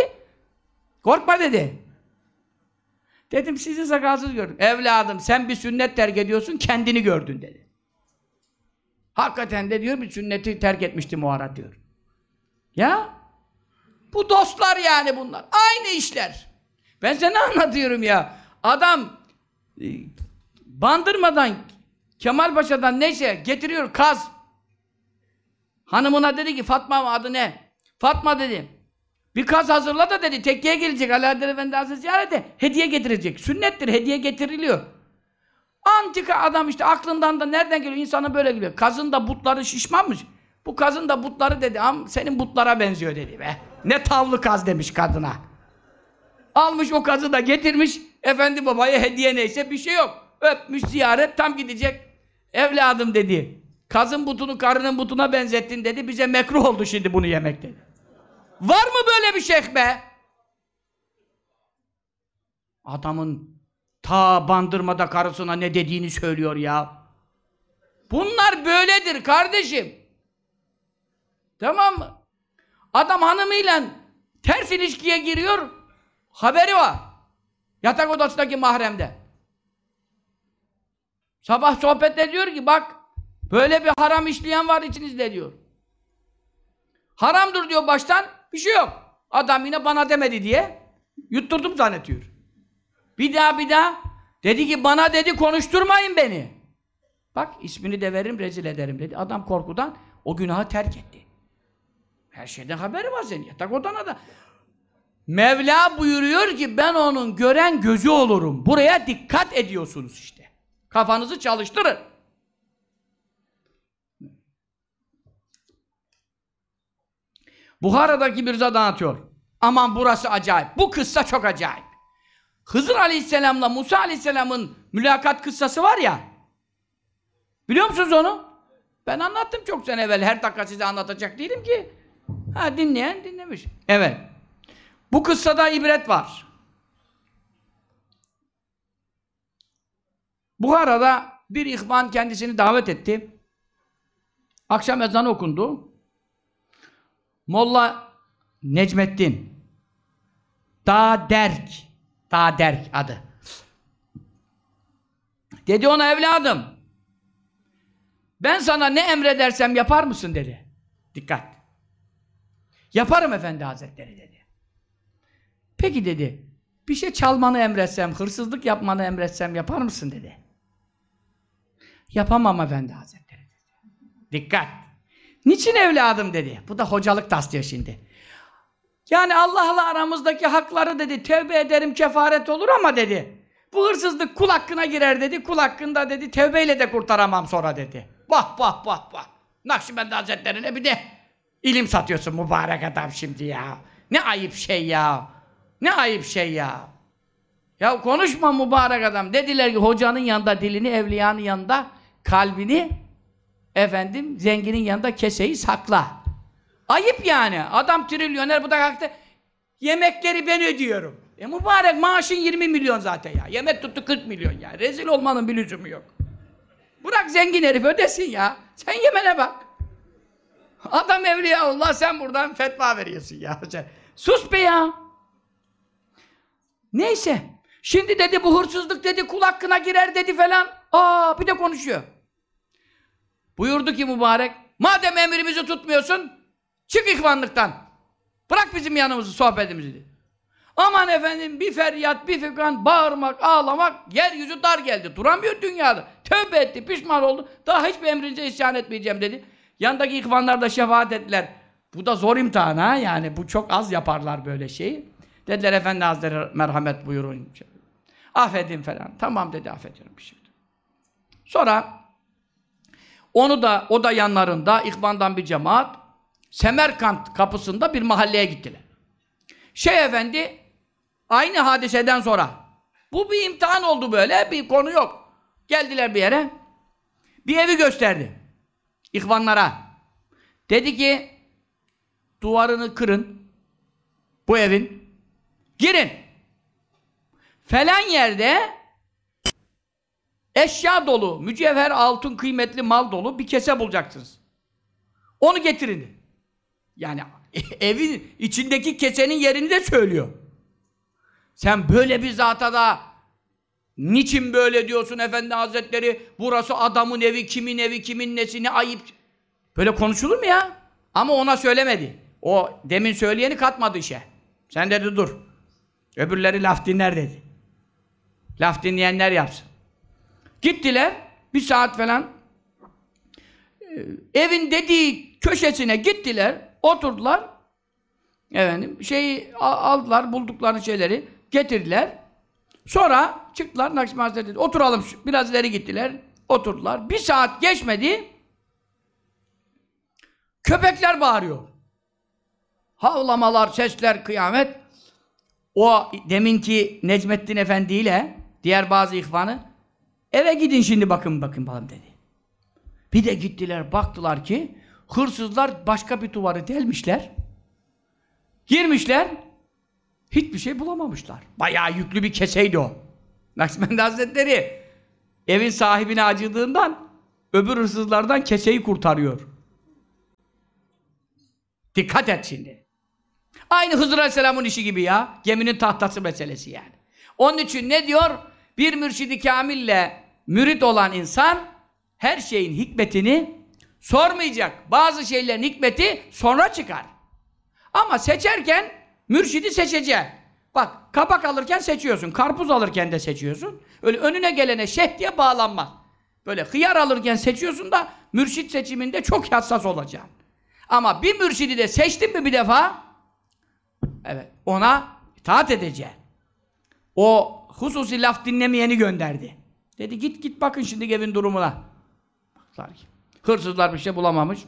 Korkma dedi. Dedim sizi sakalsız gördüm. Evladım sen bir sünnet terk ediyorsun kendini gördün dedi. Hakikaten de diyor bir sünneti terk etmiştim o ara diyor. Ya bu dostlar yani bunlar. Aynı işler. Ben sana anlatıyorum ya. Adam e, bandırmadan Kemalpaşa'dan neyse getiriyor kaz. Hanımına dedi ki Fatma adı ne? Fatma dedi. Bir kaz hazırla da dedi tekkiye gelecek Alaaddin Efendi Hazretleri ziyarete hediye getirecek. Sünnettir hediye getiriliyor. Antika adam işte aklından da nereden geliyor? İnsana böyle geliyor. Kazın da butları şişmanmış. Bu kazın da butları dedi. Am senin butlara benziyor dedi be. Ne tavlı kaz demiş kadına. Almış o kazı da getirmiş. Efendi babaya hediye neyse bir şey yok. Öpmüş ziyaret tam gidecek. Evladım dedi. Kazın butunu karının butuna benzettin dedi. Bize mekruh oldu şimdi bunu yemek dedi. Var mı böyle bir şeyh be? Adamın ta bandırmada karısına ne dediğini söylüyor ya. Bunlar böyledir kardeşim. Tamam mı? Adam hanımıyla ters ilişkiye giriyor. Haberi var. Yatak odasındaki mahremde. Sabah sohbet ediyor ki bak böyle bir haram işleyen var içinizde diyor. Haramdır diyor baştan bir şey yok. Adam yine bana demedi diye yutturdum zannediyor. Bir daha bir daha dedi ki bana dedi konuşturmayın beni. Bak ismini de veririm rezil ederim dedi. Adam korkudan o günahı terk etti. Her şeyden haberi var senin yatak odana da. Mevla buyuruyor ki ben onun gören gözü olurum. Buraya dikkat ediyorsunuz işte. Kafanızı çalıştırın. Buhara'daki bir zat anlatıyor. Aman burası acayip. Bu kıssa çok acayip. Hızır Aleyhisselam'la Musa Aleyhisselam'ın mülakat kıssası var ya. Biliyor musunuz onu? Ben anlattım çok sene evvel. Her dakika size anlatacak değilim ki. Ha dinleyen dinlemiş. Evet. Bu kıssada ibret var. Buhara'da bir ihvan kendisini davet etti. Akşam ezanı okundu. Molla Necmettin Dağ Derk Dağ Derk adı. Dedi ona evladım ben sana ne emredersem yapar mısın dedi. Dikkat. Yaparım efendi hazretleri dedi. Peki dedi. Bir şey çalmanı emretsem, hırsızlık yapmanı emretsem yapar mısın dedi. Yapamam efendi hazretleri dedi. Dikkat. Niçin evladım dedi. Bu da hocalık taslıyor şimdi. Yani Allah'la aramızdaki hakları dedi tevbe ederim kefaret olur ama dedi. Bu hırsızlık kul hakkına girer dedi. Kul hakkında dedi tevbeyle de kurtaramam sonra dedi. Vah vah vah vah. Nakşibendi Hazretleri'ne bir de ilim satıyorsun mübarek adam şimdi ya. Ne ayıp şey ya. Ne ayıp şey ya. Ya konuşma mübarek adam. Dediler ki hocanın yanında dilini, evliyanın yanında kalbini, efendim zenginin yanında keseyi sakla. Ayıp yani. Adam trilyoner bu da kalktı. Yemekleri ben ödüyorum. E mübarek maaşın 20 milyon zaten ya. Yemek tuttu 40 milyon ya. Rezil olmanın bir lüzumu yok. Bırak zengin herif ödesin ya. Sen yemene bak. Adam evliya Allah sen buradan fetva veriyorsun ya. Sus be ya. Neyse. Şimdi dedi bu hırsızlık dedi kul hakkına girer dedi falan. Aa bir de konuşuyor. Buyurdu ki mübarek. Madem emrimizi tutmuyorsun çık ihvanlıktan. Bırak bizim yanımızı sohbetimizi dedi. Aman efendim bir feryat, bir fikan, bağırmak, ağlamak, yeryüzü dar geldi. Duramıyor dünyada. Tövbe etti, pişman oldu. Daha hiçbir emrinize isyan etmeyeceğim dedi. Yandaki ihvanlar da şefaat ettiler. Bu da zor imtihan ha. Yani bu çok az yaparlar böyle şeyi. Dediler Efendi Hazretleri merhamet buyurun. Affedin falan. Tamam dedi affediyorum bir şey. Sonra onu da o da yanlarında ihvandan bir cemaat Semerkant kapısında bir mahalleye gittiler. Şey efendi aynı hadiseden sonra bu bir imtihan oldu böyle bir konu yok. Geldiler bir yere bir evi gösterdi ihvanlara. Dedi ki duvarını kırın bu evin girin falan yerde eşya dolu, mücevher, altın, kıymetli mal dolu bir kese bulacaksınız. Onu getirin. Yani evin içindeki kesenin yerini de söylüyor. Sen böyle bir zata da niçin böyle diyorsun efendi hazretleri burası adamın evi, kimin evi, kimin nesi ne ayıp. Böyle konuşulur mu ya? Ama ona söylemedi. O demin söyleyeni katmadı işe. Sen dedi dur. Öbürleri laf dinler dedi. Laf dinleyenler yapsın. Gittiler bir saat falan evin dediği köşesine gittiler, oturdular. Efendim, şeyi aldılar, buldukları şeyleri getirdiler. Sonra çıktılar Nakşi Hazretleri. Oturalım. Biraz ileri gittiler. Oturdular. Bir saat geçmedi. Köpekler bağırıyor. Havlamalar, sesler, kıyamet. O deminki Necmettin Efendi ile diğer bazı ihvanı eve gidin şimdi bakın bakın bakalım dedi. Bir de gittiler baktılar ki hırsızlar başka bir duvarı delmişler. Girmişler. Hiçbir şey bulamamışlar. Bayağı yüklü bir keseydi o. Nakşibendi Hazretleri evin sahibine acıdığından öbür hırsızlardan keseyi kurtarıyor. Dikkat et şimdi. Aynı Hızır Aleyhisselam'ın işi gibi ya. Geminin tahtası meselesi yani. Onun için ne diyor? Bir mürşidi kamille mürit olan insan her şeyin hikmetini sormayacak. Bazı şeylerin hikmeti sonra çıkar. Ama seçerken mürşidi seçeceksin. Bak kabak alırken seçiyorsun, karpuz alırken de seçiyorsun. Öyle önüne gelene şeh diye bağlanmaz. Böyle hıyar alırken seçiyorsun da mürşit seçiminde çok hassas olacaksın. Ama bir mürşidi de seçtin mi bir defa evet ona itaat edeceksin. O hususi laf dinlemeyeni gönderdi. Dedi git git bakın şimdi evin durumuna. Hırsızlar bir şey bulamamış.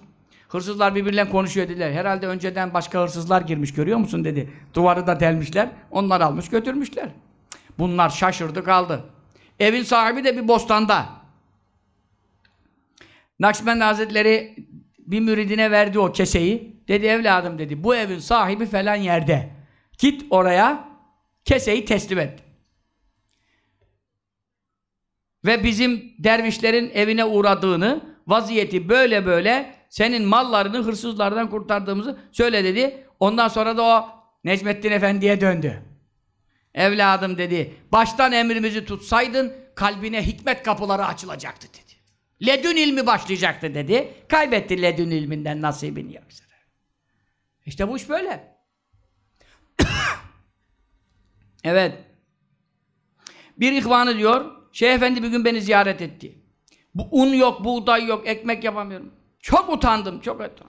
Hırsızlar birbirle konuşuyor dediler. Herhalde önceden başka hırsızlar girmiş görüyor musun dedi. Duvarı da delmişler. Onlar almış götürmüşler. Bunlar şaşırdı kaldı. Evin sahibi de bir bostanda. Nakşibendi Hazretleri bir müridine verdi o keseyi. Dedi evladım dedi bu evin sahibi falan yerde. Git oraya keseyi teslim et. Ve bizim dervişlerin evine uğradığını, vaziyeti böyle böyle senin mallarını hırsızlardan kurtardığımızı söyle dedi. Ondan sonra da o Necmettin Efendi'ye döndü. Evladım dedi, baştan emrimizi tutsaydın kalbine hikmet kapıları açılacaktı dedi. Ledün ilmi başlayacaktı dedi. Kaybetti ledün ilminden nasibini yoksa. İşte bu iş böyle. evet. Bir ihvanı diyor, Şeyh Efendi bir gün beni ziyaret etti. Bu un yok, buğday yok, ekmek yapamıyorum. Çok utandım, çok utandım.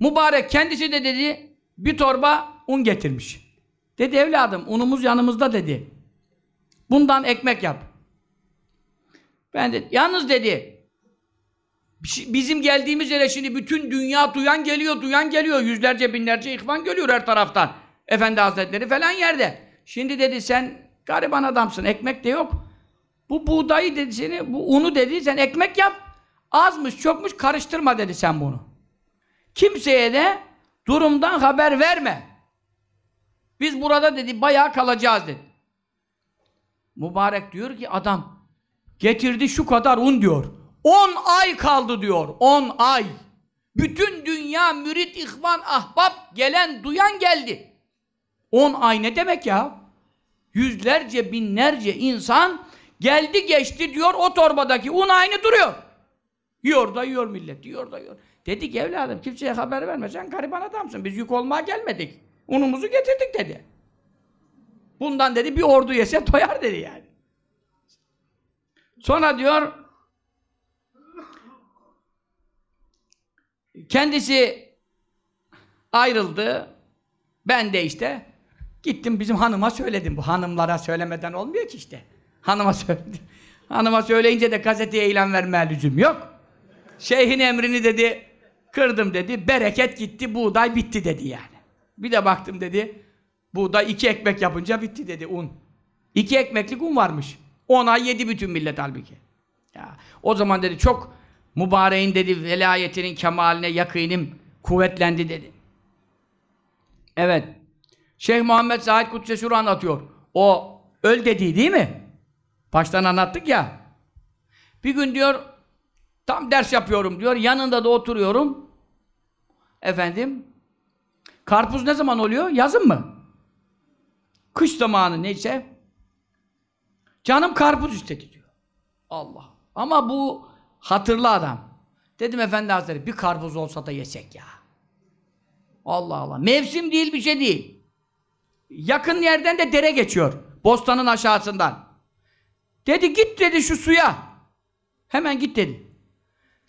Mübarek kendisi de dedi, bir torba un getirmiş. Dedi evladım, unumuz yanımızda dedi. Bundan ekmek yap. Ben de, yalnız dedi, bizim geldiğimiz yere şimdi bütün dünya duyan geliyor, duyan geliyor. Yüzlerce, binlerce ihvan geliyor her taraftan. Efendi Hazretleri falan yerde. Şimdi dedi sen gariban adamsın, ekmek de yok. Bu buğdayı dedi seni, bu unu dedi sen ekmek yap. Azmış, çokmuş karıştırma dedi sen bunu. Kimseye de durumdan haber verme. Biz burada dedi bayağı kalacağız dedi. Mübarek diyor ki adam getirdi şu kadar un diyor. 10 ay kaldı diyor. 10 ay. Bütün dünya mürit, ihvan, ahbap gelen, duyan geldi. 10 ay ne demek ya? Yüzlerce, binlerce insan geldi geçti diyor o torbadaki un aynı duruyor. Yiyor da yiyor millet, yiyor da yiyor. Dedi ki evladım kimseye haber verme sen gariban adamsın biz yük olmaya gelmedik. Unumuzu getirdik dedi. Bundan dedi bir ordu yese doyar dedi yani. Sonra diyor kendisi ayrıldı. Ben de işte gittim bizim hanıma söyledim. Bu hanımlara söylemeden olmuyor ki işte. Hanıma söyledim. Hanıma söyleyince de gazeteye ilan vermeye lüzum yok. Şeyhin emrini dedi kırdım dedi. Bereket gitti, buğday bitti dedi yani. Bir de baktım dedi. Buğday iki ekmek yapınca bitti dedi un. İki ekmeklik un varmış. On ay yedi bütün millet halbuki. Ya, o zaman dedi çok mübareğin dedi velayetinin kemaline yakînim kuvvetlendi dedi. Evet. Şeyh Muhammed Zahid Kudsesur anlatıyor. O öl dediği değil mi? Baştan anlattık ya. Bir gün diyor tam ders yapıyorum diyor. Yanında da oturuyorum. Efendim karpuz ne zaman oluyor? Yazın mı? Kış zamanı neyse. Canım karpuz istedi diyor. Allah. Ama bu hatırlı adam. Dedim efendi hazretleri bir karpuz olsa da yesek ya. Allah Allah. Mevsim değil bir şey değil. Yakın yerden de dere geçiyor. Bostanın aşağısından. Dedi git dedi şu suya. Hemen git dedi.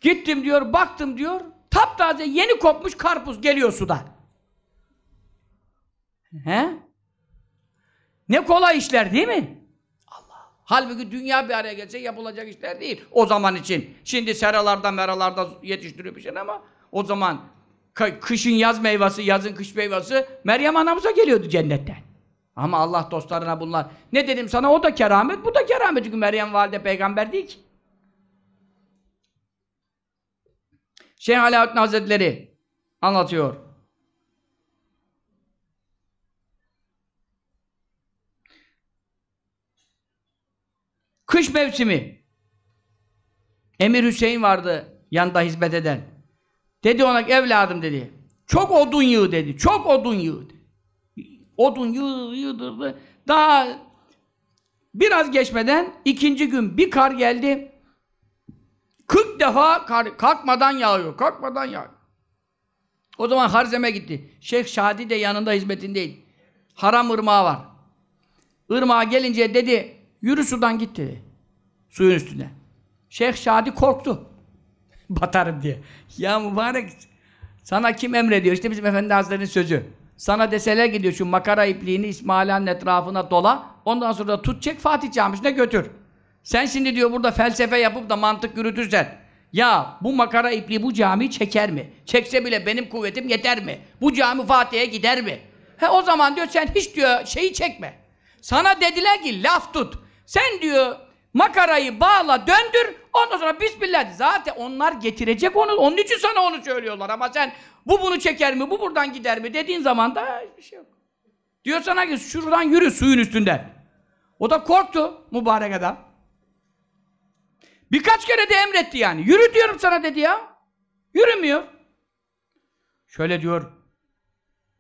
Gittim diyor, baktım diyor. Taptaze yeni kopmuş karpuz geliyor suda. He? Ne kolay işler değil mi? Allah. Halbuki dünya bir araya gelse yapılacak işler değil. O zaman için. Şimdi seralarda, meralarda yetiştiriyor bir şey ama o zaman kışın yaz meyvesi, yazın kış meyvesi Meryem anamıza geliyordu cennetten. Ama Allah dostlarına bunlar. Ne dedim sana o da keramet, bu da keramet. Çünkü Meryem valide peygamber değil ki. Şeyh Alaaddin Hazretleri anlatıyor. Kış mevsimi. Emir Hüseyin vardı yanında hizmet eden. Dedi ona evladım dedi. Çok odun yığı dedi. Çok odun yığı dedi. Odun yığ, yığdırdı. Daha biraz geçmeden ikinci gün bir kar geldi. 40 defa kalkmadan yağıyor. Kalkmadan yağıyor. O zaman Harzem'e gitti. Şeyh Şadi de yanında hizmetindeydi. Haram ırmağı var. Irmağa gelince dedi Yürü sudan git dedi. Suyun üstüne. Şeyh Şadi korktu. Batarım diye. Ya mübarek sana kim emrediyor? İşte bizim Efendi Hazretleri'nin sözü. Sana deseler gidiyor şu makara ipliğini İsmaila'nın etrafına dola. Ondan sonra da tut çek Fatih Camisi'ne götür. Sen şimdi diyor burada felsefe yapıp da mantık yürütürsen ya bu makara ipliği bu camiyi çeker mi? Çekse bile benim kuvvetim yeter mi? Bu cami Fatih'e gider mi? He o zaman diyor sen hiç diyor şeyi çekme. Sana dediler ki laf tut. Sen diyor Makarayı bağla, döndür. Ondan sonra Bismillah. Zaten onlar getirecek onu. Onun için sana onu söylüyorlar. Ama sen bu bunu çeker mi, bu buradan gider mi dediğin zaman da hiçbir şey yok. Diyor sana ki şuradan yürü suyun üstünden. O da korktu mübarek adam. Birkaç kere de emretti yani. Yürü diyorum sana dedi ya. Yürümüyor. Şöyle diyor.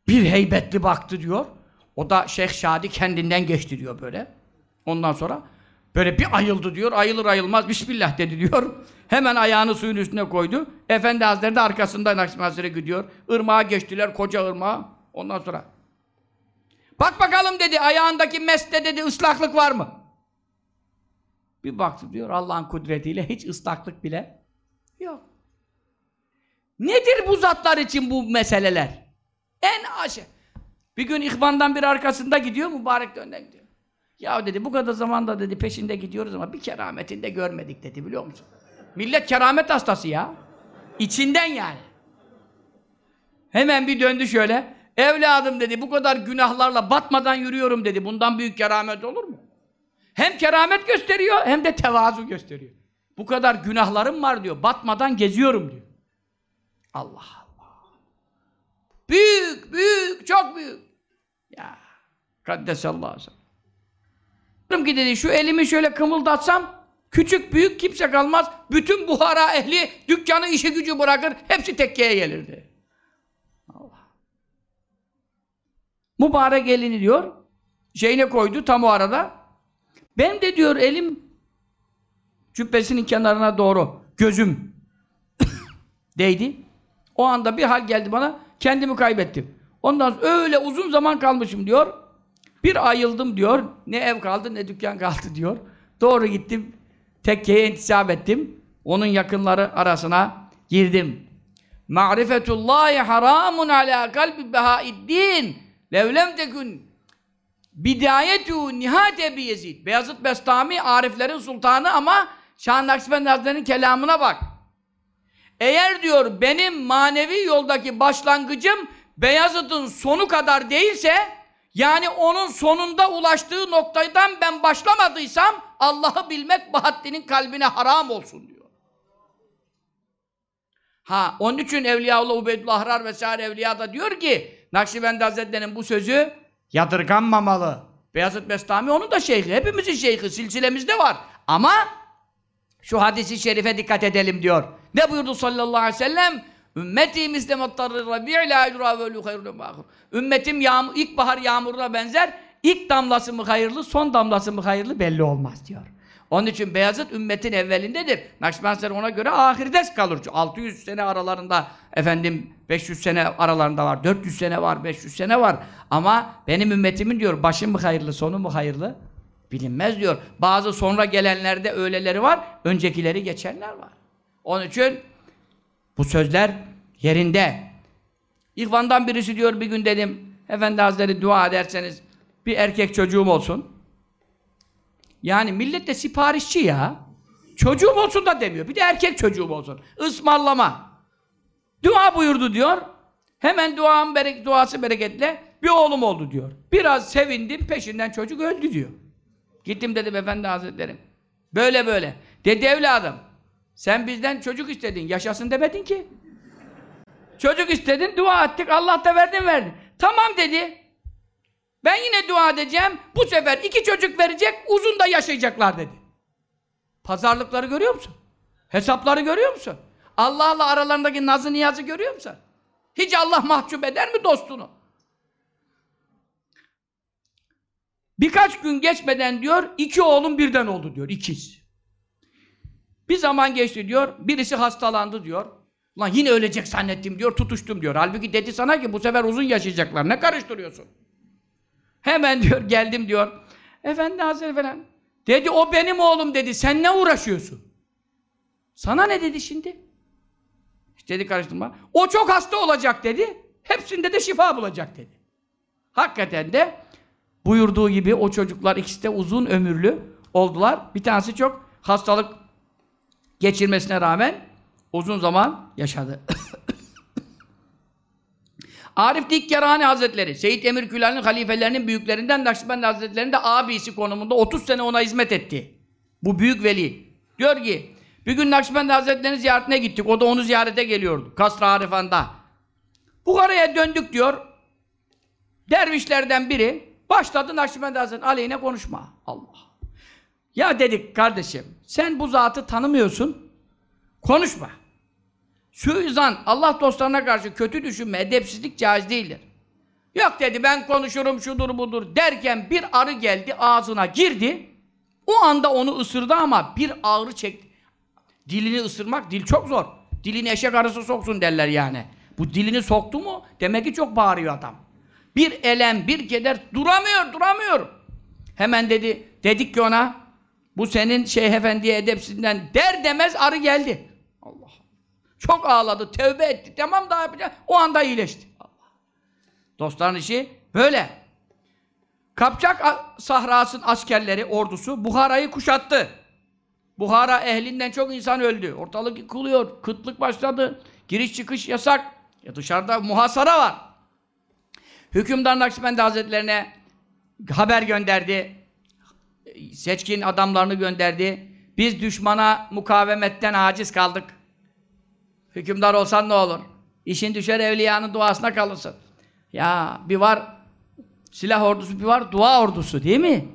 Bir heybetli baktı diyor. O da Şeyh Şadi kendinden geçti diyor böyle. Ondan sonra böyle bir ayıldı diyor. Ayılır ayılmaz Bismillah dedi diyor. Hemen ayağını suyun üstüne koydu. Efendi Hazretleri de arkasında Nakşibend Hazretleri gidiyor. Irmağa geçtiler koca ırmağa. Ondan sonra Bak bakalım dedi ayağındaki meste dedi ıslaklık var mı? Bir baktı diyor Allah'ın kudretiyle hiç ıslaklık bile yok. Nedir bu zatlar için bu meseleler? En aşağı. Bir gün ihvandan bir arkasında gidiyor, mübarek de önden gidiyor. Ya dedi bu kadar zamanda dedi peşinde gidiyoruz ama bir kerametini de görmedik dedi biliyor musun? Millet keramet hastası ya. İçinden yani. Hemen bir döndü şöyle. Evladım dedi bu kadar günahlarla batmadan yürüyorum dedi. Bundan büyük keramet olur mu? Hem keramet gösteriyor hem de tevazu gösteriyor. Bu kadar günahlarım var diyor. Batmadan geziyorum diyor. Allah Allah. Büyük, büyük, çok büyük. Ya. Kaddesallahu aleyhi ve ki dedi şu elimi şöyle kımıldatsam küçük büyük kimse kalmaz. Bütün Buhara ehli dükkanı işi gücü bırakır. Hepsi tekkeye gelirdi. Allah. Mübarek elini diyor şeyine koydu tam o arada. Ben de diyor elim cübbesinin kenarına doğru gözüm değdi. O anda bir hal geldi bana. Kendimi kaybettim. Ondan sonra öyle uzun zaman kalmışım diyor. Bir ayıldım diyor. Ne ev kaldı ne dükkan kaldı diyor. Doğru gittim. Tekkeye intisap ettim. Onun yakınları arasına girdim. Ma'rifetullahi haramun ala kalbi behaiddin. Lev lem tekun bidayetu nihat Ebi Yezid. Beyazıt Bestami Ariflerin sultanı ama Şah Nakşibend Hazretleri'nin kelamına bak. Eğer diyor benim manevi yoldaki başlangıcım Beyazıt'ın sonu kadar değilse yani onun sonunda ulaştığı noktadan ben başlamadıysam Allah'ı bilmek Bahattin'in kalbine haram olsun diyor. Ha onun için Evliyaullah Ubeydullah Ahrar vesaire evliya da diyor ki Nakşibendi Hazretleri'nin bu sözü yadırganmamalı. Beyazıt Bestami onun da şeyhi. Hepimizin şeyhi. Silsilemizde var. Ama şu hadisi şerife dikkat edelim diyor. Ne buyurdu sallallahu aleyhi ve sellem? Ümmeti mislemattarı rabi'i la yudra ve hayrun bahur. Ümmetim yağmur, ilkbahar yağmuruna benzer. İlk damlası mı hayırlı, son damlası mı hayırlı belli olmaz diyor. Onun için Beyazıt ümmetin evvelindedir. Nakşibendiler ona göre ahirde kalır. 600 sene aralarında efendim 500 sene aralarında var. 400 sene var, 500 sene var. Ama benim ümmetimin diyor başı mı hayırlı, sonu mu hayırlı? Bilinmez diyor. Bazı sonra gelenlerde öyleleri var, öncekileri geçenler var. Onun için bu sözler yerinde. İhvandan birisi diyor bir gün dedim, Efendi Hazretleri dua ederseniz bir erkek çocuğum olsun. Yani millet de siparişçi ya. Çocuğum olsun da demiyor. Bir de erkek çocuğum olsun. Ismarlama. Dua buyurdu diyor. Hemen duam berek duası bereketle bir oğlum oldu diyor. Biraz sevindim peşinden çocuk öldü diyor. Gittim dedim efendi hazretlerim. Böyle böyle. Dedi evladım. Sen bizden çocuk istedin. Yaşasın demedin ki. Çocuk istedin, dua ettik. Allah da verdin verdin. Tamam dedi. Ben yine dua edeceğim. Bu sefer iki çocuk verecek, uzun da yaşayacaklar dedi. Pazarlıkları görüyor musun? Hesapları görüyor musun? Allah'la aralarındaki nazı niyazı görüyor musun? Hiç Allah mahcup eder mi dostunu? Birkaç gün geçmeden diyor, iki oğlum birden oldu diyor, ikiz. Bir zaman geçti diyor, birisi hastalandı diyor. Lan yine ölecek zannettim diyor, tutuştum diyor. Halbuki dedi sana ki bu sefer uzun yaşayacaklar, ne karıştırıyorsun? Hemen diyor, geldim diyor. Efendi Hazretleri falan. Dedi o benim oğlum dedi, sen ne uğraşıyorsun? Sana ne dedi şimdi? İşte dedi karıştırma. O çok hasta olacak dedi, hepsinde de şifa bulacak dedi. Hakikaten de buyurduğu gibi o çocuklar ikisi de uzun ömürlü oldular. Bir tanesi çok hastalık geçirmesine rağmen uzun zaman yaşadı. Arif Dikkerani Hazretleri, Seyyid Emir Külal'in halifelerinin büyüklerinden Nakşibendi Hazretleri'nin de abisi konumunda 30 sene ona hizmet etti. Bu büyük veli. Diyor ki bir gün Nakşibendi Hazretleri'nin ziyaretine gittik. O da onu ziyarete geliyordu. Kasr-ı Arifan'da. Bukhara'ya döndük diyor. Dervişlerden biri başladı Nakşibendi Hazretleri'nin aleyhine konuşma. Allah. Ya dedik kardeşim sen bu zatı tanımıyorsun. Konuşma. Suizan, Allah dostlarına karşı kötü düşünme, edepsizlik caiz değildir. Yok dedi ben konuşurum şudur budur derken bir arı geldi ağzına girdi. O anda onu ısırdı ama bir ağrı çekti. Dilini ısırmak dil çok zor. Dilini eşek arısı soksun derler yani. Bu dilini soktu mu demek ki çok bağırıyor adam. Bir elem, bir keder duramıyor, duramıyor. Hemen dedi, dedik ki ona bu senin Şeyh Efendi'ye edepsizinden der demez arı geldi. Çok ağladı, tövbe etti. Tamam daha yapacak. O anda iyileşti. Allah. Dostların işi böyle. Kapçak sahrasının askerleri, ordusu Buhara'yı kuşattı. Buhara ehlinden çok insan öldü. Ortalık yıkılıyor. Kıtlık başladı. Giriş çıkış yasak. Ya dışarıda muhasara var. Hükümdar Nakşibendi Hazretlerine haber gönderdi. Seçkin adamlarını gönderdi. Biz düşmana mukavemetten aciz kaldık. Hükümdar olsan ne olur? İşin düşer evliyanın duasına kalırsın. Ya bir var silah ordusu, bir var dua ordusu değil mi?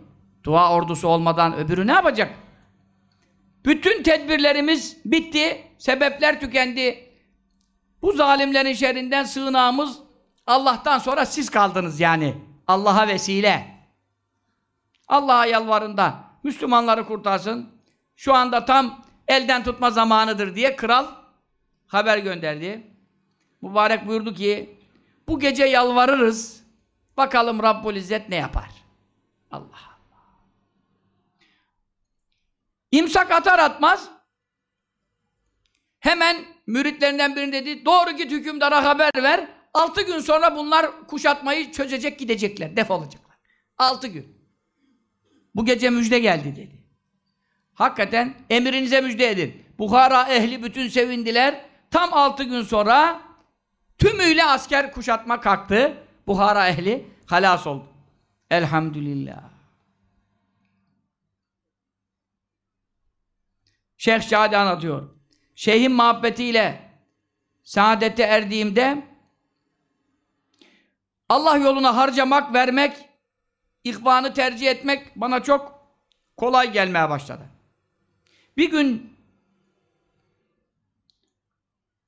Dua ordusu olmadan öbürü ne yapacak? Bütün tedbirlerimiz bitti. Sebepler tükendi. Bu zalimlerin şerrinden sığınağımız Allah'tan sonra siz kaldınız yani. Allah'a vesile. Allah'a yalvarın da Müslümanları kurtarsın. Şu anda tam elden tutma zamanıdır diye kral haber gönderdi. Mübarek buyurdu ki bu gece yalvarırız. Bakalım Rabbul İzzet ne yapar? Allah Allah. İmsak atar atmaz hemen müritlerinden birini dedi doğru git hükümdara haber ver. Altı gün sonra bunlar kuşatmayı çözecek gidecekler. Defolacaklar. Altı gün. Bu gece müjde geldi dedi. Hakikaten emrinize müjde edin. Bukhara ehli bütün sevindiler. Tam altı gün sonra tümüyle asker kuşatma kalktı. Buhara ehli halas oldu. Elhamdülillah. Şeyh Şadi anlatıyor. Şeyhin muhabbetiyle saadete erdiğimde Allah yoluna harcamak, vermek, ihvanı tercih etmek bana çok kolay gelmeye başladı. Bir gün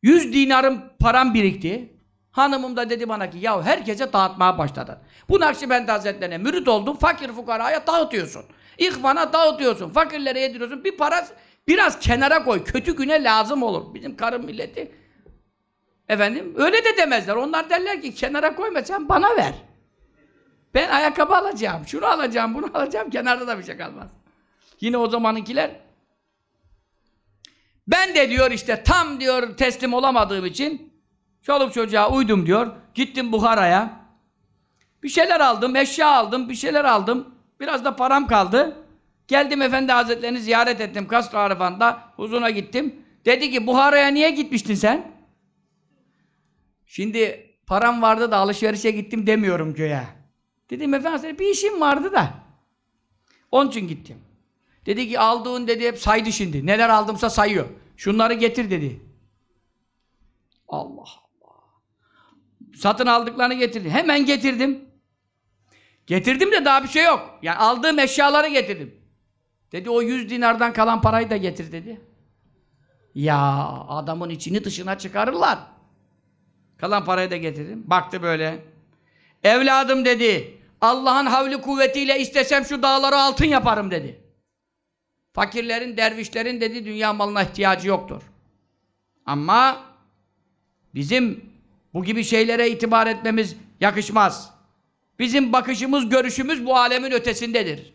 100 dinarım param birikti. Hanımım da dedi bana ki ya herkese dağıtmaya başladı. Bu Nakşibendi Hazretlerine mürit oldun, fakir fukaraya dağıtıyorsun. İhvana dağıtıyorsun, fakirlere yediriyorsun. Bir para biraz kenara koy, kötü güne lazım olur. Bizim karım milleti efendim öyle de demezler. Onlar derler ki kenara koyma sen bana ver. Ben ayakkabı alacağım, şunu alacağım, bunu alacağım, kenarda da bir şey kalmaz. Yine o zamanınkiler ben de diyor işte tam diyor teslim olamadığım için çoluk çocuğa uydum diyor. Gittim Buhara'ya. Bir şeyler aldım, eşya aldım, bir şeyler aldım. Biraz da param kaldı. Geldim Efendi Hazretlerini ziyaret ettim Kasr-ı Arifan'da. Huzuruna gittim. Dedi ki Buhara'ya niye gitmiştin sen? Şimdi param vardı da alışverişe gittim demiyorum köye. Dedim Efendi Hazretleri bir işim vardı da. Onun için gittim. Dedi ki aldığın dedi hep saydı şimdi. Neler aldımsa sayıyor. Şunları getir dedi. Allah Allah. Satın aldıklarını getirdi. Hemen getirdim. Getirdim de daha bir şey yok. Yani aldığım eşyaları getirdim. Dedi o yüz dinardan kalan parayı da getir dedi. Ya adamın içini dışına çıkarırlar. Kalan parayı da getirdim. Baktı böyle. Evladım dedi. Allah'ın havli kuvvetiyle istesem şu dağları altın yaparım dedi. Fakirlerin, dervişlerin dedi dünya malına ihtiyacı yoktur. Ama bizim bu gibi şeylere itibar etmemiz yakışmaz. Bizim bakışımız, görüşümüz bu alemin ötesindedir.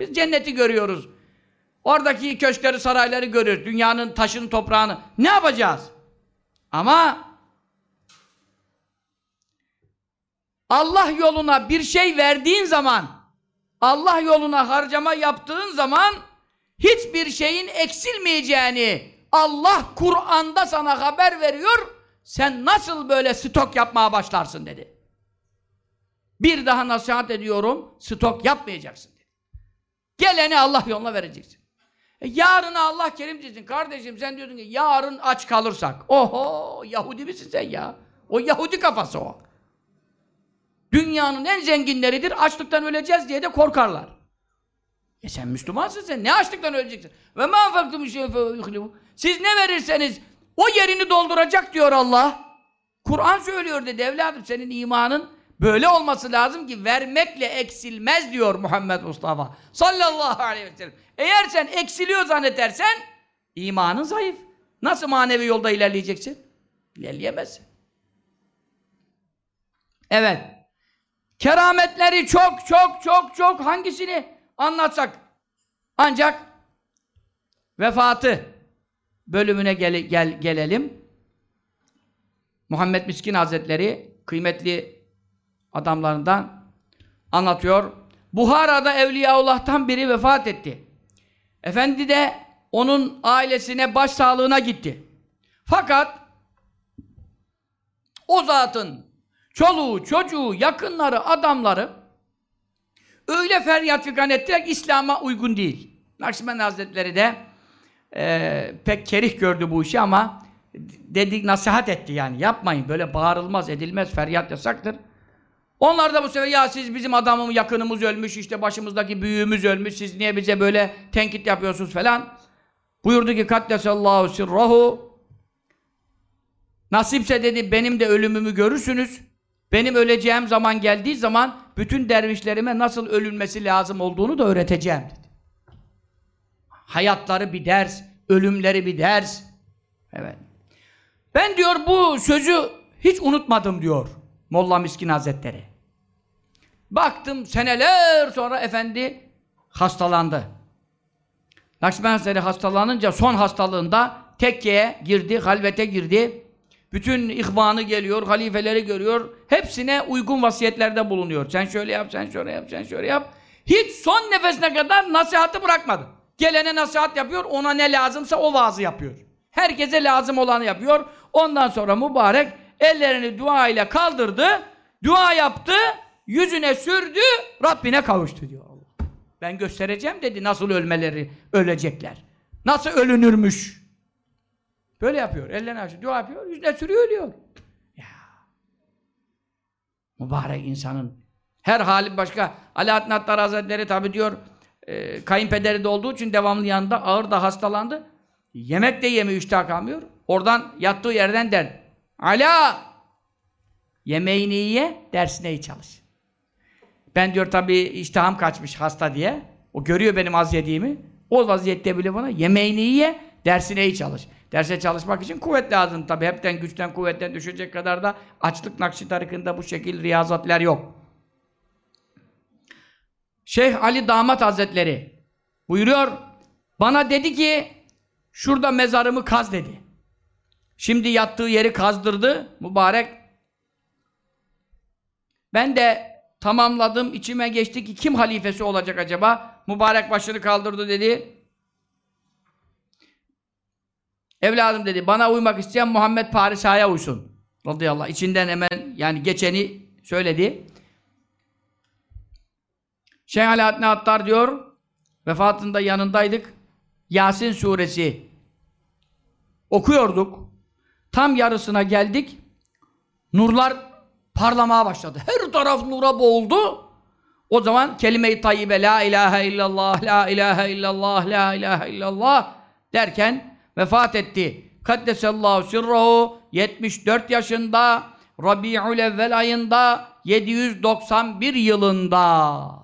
Biz cenneti görüyoruz. Oradaki köşkleri, sarayları görür. Dünyanın taşını, toprağını. Ne yapacağız? Ama Allah yoluna bir şey verdiğin zaman, Allah yoluna harcama yaptığın zaman hiçbir şeyin eksilmeyeceğini Allah Kur'an'da sana haber veriyor. Sen nasıl böyle stok yapmaya başlarsın dedi. Bir daha nasihat ediyorum, stok yapmayacaksın dedi. Geleni Allah yoluna vereceksin. E, yarını Allah kerim desin. Kardeşim sen diyordun ki yarın aç kalırsak. Oho Yahudi misin sen ya? O Yahudi kafası o. Dünyanın en zenginleridir. Açlıktan öleceğiz diye de korkarlar. E sen Müslümansın sen. Ne açlıktan öleceksin? Ve ma enfaktum şey'in Siz ne verirseniz o yerini dolduracak diyor Allah. Kur'an söylüyor dedi evladım senin imanın böyle olması lazım ki vermekle eksilmez diyor Muhammed Mustafa sallallahu aleyhi ve sellem. Eğer sen eksiliyor zannedersen imanın zayıf. Nasıl manevi yolda ilerleyeceksin? İlerleyemezsin. Evet. Kerametleri çok çok çok çok hangisini anlatsak ancak vefatı bölümüne gel, gel, gelelim. Muhammed Miskin Hazretleri kıymetli adamlarından anlatıyor. Buhara'da Evliyaullah'tan biri vefat etti. Efendi de onun ailesine başsağlığına gitti. Fakat o zatın çoluğu, çocuğu, yakınları, adamları öyle feryat figan ettiler ki İslam'a uygun değil. Nakşibendi Hazretleri de e, pek kerih gördü bu işi ama dedik nasihat etti yani. Yapmayın böyle bağırılmaz, edilmez, feryat yasaktır. Onlar da bu sefer ya siz bizim adamımız, yakınımız ölmüş, işte başımızdaki büyüğümüz ölmüş, siz niye bize böyle tenkit yapıyorsunuz falan. Buyurdu ki kaddesallahu sirrahu Nasipse dedi benim de ölümümü görürsünüz. Benim öleceğim zaman geldiği zaman bütün dervişlerime nasıl ölünmesi lazım olduğunu da öğreteceğim dedi. Hayatları bir ders, ölümleri bir ders. Evet. Ben diyor bu sözü hiç unutmadım diyor Molla Miskin Hazretleri. Baktım seneler sonra efendi hastalandı. Nakşibendi Hazretleri hastalanınca son hastalığında tekkeye girdi, halvete girdi. Bütün ihvanı geliyor, halifeleri görüyor. Hepsine uygun vasiyetlerde bulunuyor. Sen şöyle yap, sen şöyle yap, sen şöyle yap. Hiç son nefesine kadar nasihatı bırakmadı. Gelene nasihat yapıyor, ona ne lazımsa o vaazı yapıyor. Herkese lazım olanı yapıyor. Ondan sonra mübarek ellerini dua ile kaldırdı, dua yaptı, yüzüne sürdü, Rabbine kavuştu diyor. Ben göstereceğim dedi nasıl ölmeleri, ölecekler. Nasıl ölünürmüş. Böyle yapıyor, ellerini açıyor, dua yapıyor, yüzüne sürüyor, ölüyor. Ya. Mübarek insanın her hali başka. Alaaddin Attar Hazretleri tabi diyor, e, kayınpederi de olduğu için devamlı yanında ağır da hastalandı. Yemek de yemiyor, iştah kalmıyor. Oradan yattığı yerden der. Ala! Yemeğini ye, dersine iyi çalış. Ben diyor tabi iştahım kaçmış hasta diye. O görüyor benim az yediğimi. O vaziyette bile bana yemeğini ye, dersine iyi çalış. Derse çalışmak için kuvvet lazım tabi. Hepten güçten kuvvetten düşecek kadar da açlık nakşi tarikında bu şekil riyazatler yok. Şeyh Ali Damat Hazretleri buyuruyor. Bana dedi ki şurada mezarımı kaz dedi. Şimdi yattığı yeri kazdırdı mübarek. Ben de tamamladım. içime geçti ki kim halifesi olacak acaba? Mübarek başını kaldırdı dedi. Evladım dedi bana uymak isteyen Muhammed Parisa'ya uysun. Radıyallahu anh. İçinden hemen yani geçeni söyledi. Şeyh Alaaddin Attar diyor vefatında yanındaydık. Yasin suresi okuyorduk. Tam yarısına geldik. Nurlar parlamaya başladı. Her taraf nura boğuldu. O zaman kelime-i tayyibe la ilahe illallah, la ilahe illallah, la ilahe illallah derken vefat etti. Kaddesallahu sirruhu 74 yaşında Rabi'ül evvel ayında 791 yılında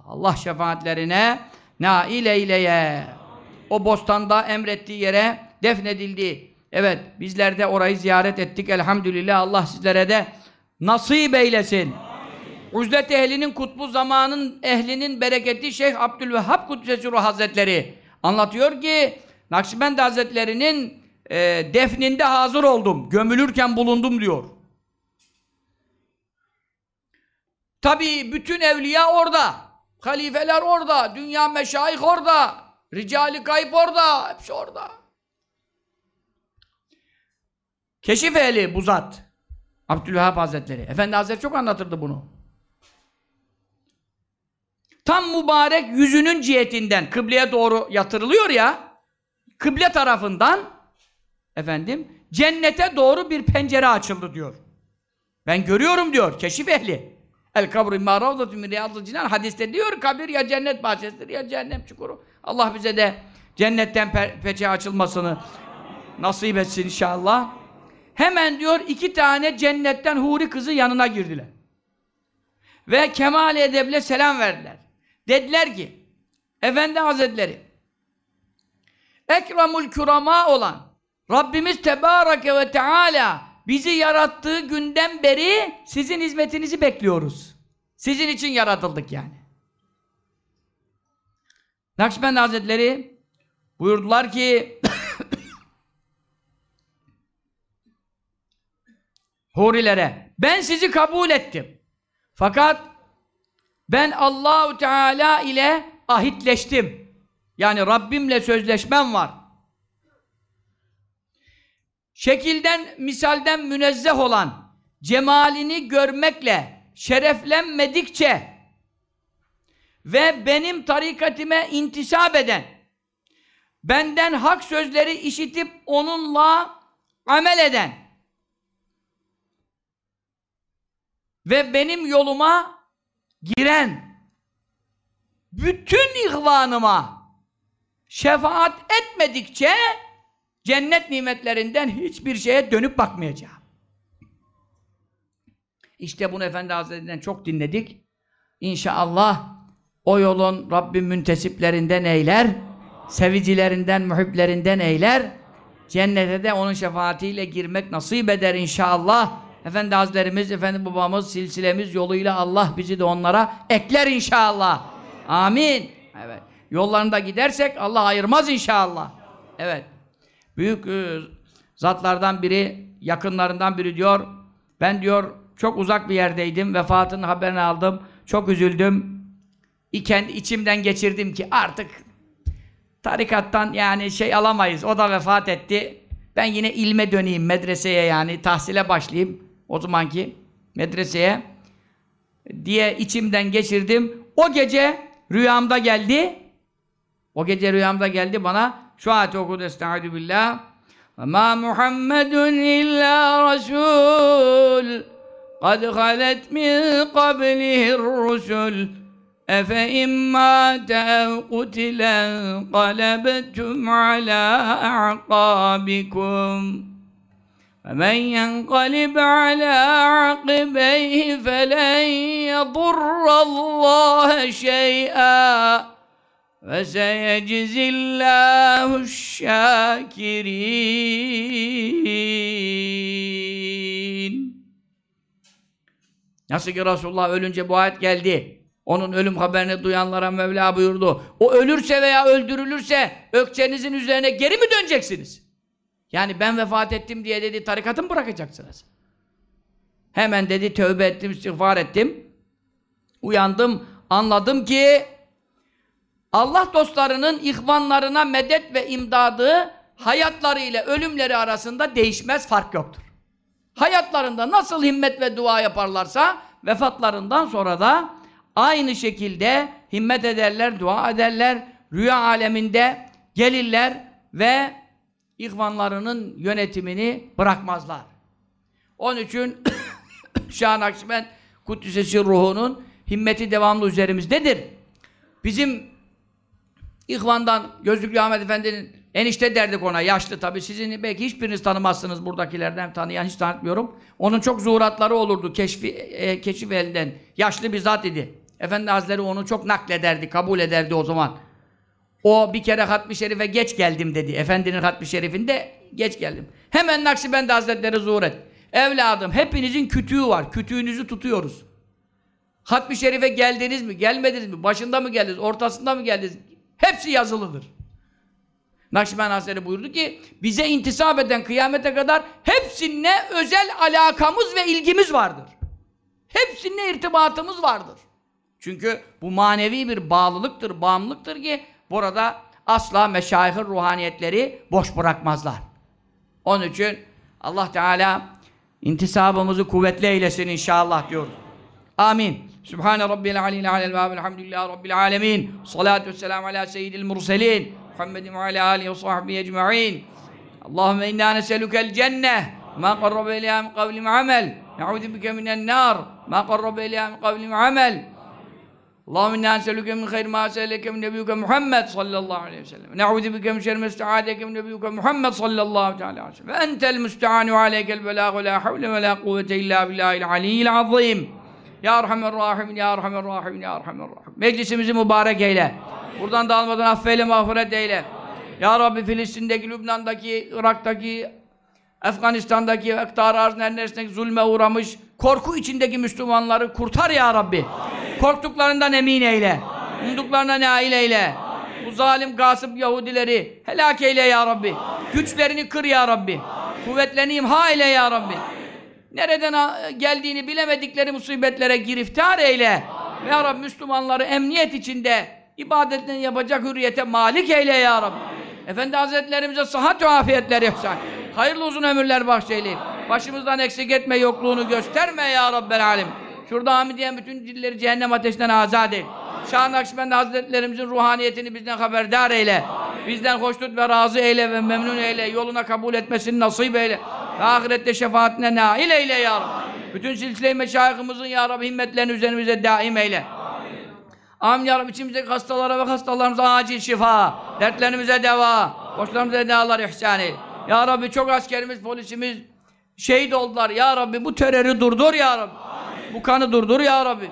Allah şefaatlerine nail eyleye. O bostanda emrettiği yere defnedildi. Evet, bizler de orayı ziyaret ettik. Elhamdülillah Allah sizlere de nasip eylesin. Uzlet ehlinin kutbu zamanın ehlinin bereketi Şeyh Abdülvehhab Kuddesesi Ruh Hazretleri anlatıyor ki Nakşibendi Hazretleri'nin e, defninde hazır oldum. Gömülürken bulundum diyor. Tabi bütün evliya orada. Halifeler orada. Dünya meşayih orada. Ricali kayıp orada. Hepsi orada. Keşif ehli bu zat. Abdülvehhab Hazretleri. Efendi Hazretleri çok anlatırdı bunu. Tam mübarek yüzünün cihetinden kıbleye doğru yatırılıyor ya kıble tarafından efendim cennete doğru bir pencere açıldı diyor. Ben görüyorum diyor keşif ehli. El kabru imma ravzatun min riyadil cinan hadiste diyor kabir ya cennet bahçesidir ya cehennem çukuru. Allah bize de cennetten pe peçe açılmasını nasip etsin inşallah. Hemen diyor iki tane cennetten huri kızı yanına girdiler. Ve kemal edeble selam verdiler. Dediler ki Efendi Hazretleri Ekramul kürama olan Rabbimiz Tebareke ve Teala bizi yarattığı günden beri sizin hizmetinizi bekliyoruz. Sizin için yaratıldık yani. Nakşibend Hazretleri buyurdular ki Hurilere ben sizi kabul ettim. Fakat ben Allahu Teala ile ahitleştim. Yani Rabbimle sözleşmem var. Şekilden, misalden münezzeh olan cemalini görmekle şereflenmedikçe ve benim tarikatime intisap eden benden hak sözleri işitip onunla amel eden ve benim yoluma giren bütün ihvanıma şefaat etmedikçe cennet nimetlerinden hiçbir şeye dönüp bakmayacağım. İşte bunu Efendi Hazretlerinden çok dinledik. İnşallah o yolun Rabbim müntesiplerinden eyler, sevicilerinden, muhiblerinden eyler. Cennete de onun şefaatiyle girmek nasip eder inşallah. Efendi Hazretlerimiz, Efendi babamız, silsilemiz yoluyla Allah bizi de onlara ekler inşallah. Amin. Evet. Yollarında gidersek Allah ayırmaz inşallah. Evet. Büyük e, zatlardan biri, yakınlarından biri diyor, ben diyor çok uzak bir yerdeydim, vefatının haberini aldım, çok üzüldüm. İken içimden geçirdim ki artık tarikattan yani şey alamayız, o da vefat etti. Ben yine ilme döneyim, medreseye yani, tahsile başlayayım o zamanki medreseye diye içimden geçirdim. O gece rüyamda geldi. O gece rüyamda geldi bana şu ayeti okudu estaizu billah. Ma Muhammedun illa Resul kad halet min qablihir rusul efe imma te'kutilen qalebtum ala a'qabikum فمن ينقلب على عقبيه فلن يضر الله شيئا ve seyecizillahu şakirin. Nasıl ki Resulullah ölünce bu ayet geldi. Onun ölüm haberini duyanlara Mevla buyurdu. O ölürse veya öldürülürse ökçenizin üzerine geri mi döneceksiniz? Yani ben vefat ettim diye dedi tarikatı mı bırakacaksınız? Hemen dedi tövbe ettim, istiğfar ettim. Uyandım, anladım ki Allah dostlarının ihvanlarına medet ve imdadı hayatları ile ölümleri arasında değişmez fark yoktur. Hayatlarında nasıl himmet ve dua yaparlarsa vefatlarından sonra da aynı şekilde himmet ederler, dua ederler, rüya aleminde gelirler ve ihvanlarının yönetimini bırakmazlar. Onun için Şah Nakşibend Kuddisesi ruhunun himmeti devamlı üzerimizdedir. Bizim ihvandan Gözlüklü Ahmet Efendi'nin enişte derdik ona. Yaşlı tabi. Sizin belki hiçbiriniz tanımazsınız buradakilerden. Tanıyan hiç tanıtmıyorum. Onun çok zuhuratları olurdu keşfi, e, keşif elinden. Yaşlı bir zat idi. Efendi Hazretleri onu çok naklederdi, kabul ederdi o zaman. O bir kere Hatmi Şerif'e geç geldim dedi. Efendinin Hatmi Şerif'inde geç geldim. Hemen Nakşibendi Hazretleri zuhur et. Evladım hepinizin kütüğü var. Kütüğünüzü tutuyoruz. Hatmi Şerif'e geldiniz mi? Gelmediniz mi? Başında mı geldiniz? Ortasında mı geldiniz? Hepsi yazılıdır. Nakşibendi Hazretleri buyurdu ki bize intisap eden kıyamete kadar hepsine özel alakamız ve ilgimiz vardır. Hepsine irtibatımız vardır. Çünkü bu manevi bir bağlılıktır, bağımlılıktır ki burada asla meşayihın ruhaniyetleri boş bırakmazlar. Onun için Allah Teala intisabımızı kuvvetli eylesin inşallah diyoruz. Amin. Sübhane Rabbil Aleyhi Alel ve Elhamdülillahi Rabbil Alemin. Salatu vesselamu ala seyyidil murselin. محمد وعلى آله وصحبه أجمعين. اللهم إنا نسألك الجنة ما قرب إليها من قول وعمل. نعوذ بك من النار ما قرب إليها من قول وعمل. اللهم إنا نسألك من خير ما سألك من نبيك محمد صلى الله عليه وسلم. نعوذ بك من شر ما استعاذك من نبيك محمد صلى الله تعالى عليه وسلم. فأنت المستعان وعليك البلاغ ولا حول ولا قوة إلا بالله العلي العظيم. Ya Erhamer Rahim, Ya Erhamer Rahim, Ya Erhamer Rahim. Meclisimizi mübarek eyle. Buradan dağılmadan affeyle, mağfiret eyle. Ya Rabbi Filistin'deki, Lübnan'daki, Irak'taki, Afganistan'daki, Ektar Arz neresindeki zulme uğramış, korku içindeki Müslümanları kurtar Ya Rabbi. Korktuklarından emin eyle. Umduklarına nail eyle. Bu zalim, gasip Yahudileri helak eyle Ya Rabbi. Güçlerini kır Ya Rabbi. Kuvvetlerini imha eyle Ya Rabbi. Nereden geldiğini bilemedikleri musibetlere giriftar eyle. Ve Ya Rabbi Müslümanları emniyet içinde ibadetlerini yapacak hürriyete malik eyle Ya Rabbi. Efendi Hazretlerimize sıhhat ve afiyetler ihsan. Hayırlı uzun ömürler bahşeyle. Başımızdan eksik etme, yokluğunu gösterme Ya Rabbel Alem. Şurada hamidiyen bütün dilleri cehennem ateşinden azat et. Şah Nakşibendi Hazretlerimizin ruhaniyetini bizden haberdar eyle. Bizden hoşnut ve razı eyle ve memnun eyle. Yoluna kabul etmesini nasip eyle. Ve ahirette şefaatine nail eyle ya Rabbi. Bütün silsile-i meşayihimizin ya Rabbi himmetlerini üzerimize daim eyle. Amin ya Rabbi içimizdeki hastalara ve hastalarımıza acil şifa, dertlerimize deva, borçlarımıza edalar ihsan eyle. Ya Rabbi çok askerimiz, polisimiz şehit oldular. Ya Rabbi bu terörü durdur ya Rabbi. Bu kanı durdur ya Rabbi.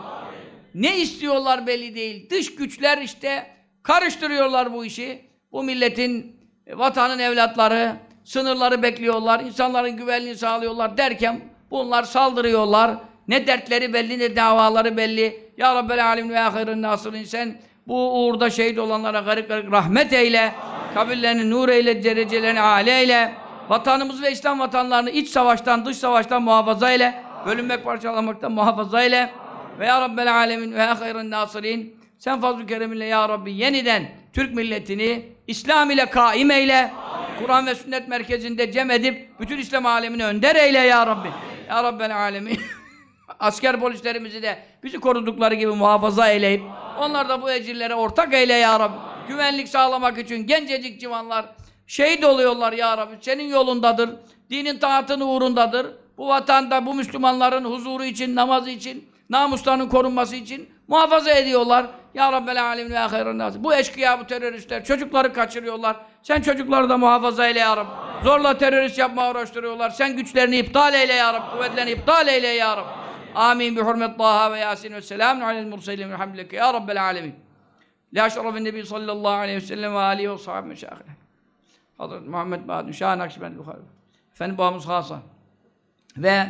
Ne istiyorlar belli değil. Dış güçler işte karıştırıyorlar bu işi. Bu milletin, e, vatanın evlatları, sınırları bekliyorlar, insanların güvenliğini sağlıyorlar derken bunlar saldırıyorlar. Ne dertleri belli ne davaları belli. Ya Rabbel Alemin ve ahirin nasılın sen bu uğurda şehit olanlara garip garip rahmet eyle. Kabirlerini nur eyle, derecelerini âle eyle. Vatanımız ve İslam vatanlarını iç savaştan, dış savaştan muhafaza eyle. Bölünmek, parçalamaktan muhafaza eyle. Ve ya Rabbel Alemin ve hayırın nasirin. Sen fazl-ı kereminle ya Rabbi yeniden Türk milletini İslam ile kaim eyle. Kur'an ve sünnet merkezinde cem edip bütün İslam alemini önder eyle ya Rabbi. Ya Rabbel Alemin. Asker polislerimizi de bizi korudukları gibi muhafaza eyleyip onlar da bu ecirlere ortak eyle ya Rabbi. Güvenlik sağlamak için gencecik civanlar şehit oluyorlar ya Rabbi. Senin yolundadır. Dinin taatının uğrundadır. Bu vatanda bu Müslümanların huzuru için, namazı için, namuslarının korunması için muhafaza ediyorlar. Ya Rabbel Alemin ve hayran nasıl. Bu eşkıya, bu teröristler çocukları kaçırıyorlar. Sen çocukları da muhafaza eyle ya Rabbi. Zorla terörist yapmaya uğraştırıyorlar. Sen güçlerini iptal eyle ya Rabbi. Kuvvetlerini iptal eyle ya Rabbi. Amin. Bi hurmet Taha ve Yasin ve selamun alel murselin ve hamdülillah ya Rabbel Alemin. La şerefin Nebi sallallahu aleyhi ve sellem ve alihi ve sahibi meşahine. Hazreti Muhammed Bahadır, Şah Nakşibendi Bukhari. Efendim babamız Hasan. Ve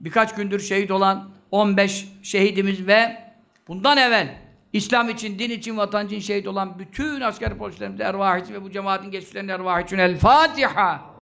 birkaç gündür şehit olan 15 şehidimiz ve bundan evvel İslam için, din için, vatan için şehit olan bütün asker polislerimiz ervah ve bu cemaatin geçmişlerinin ervah için El Fatiha.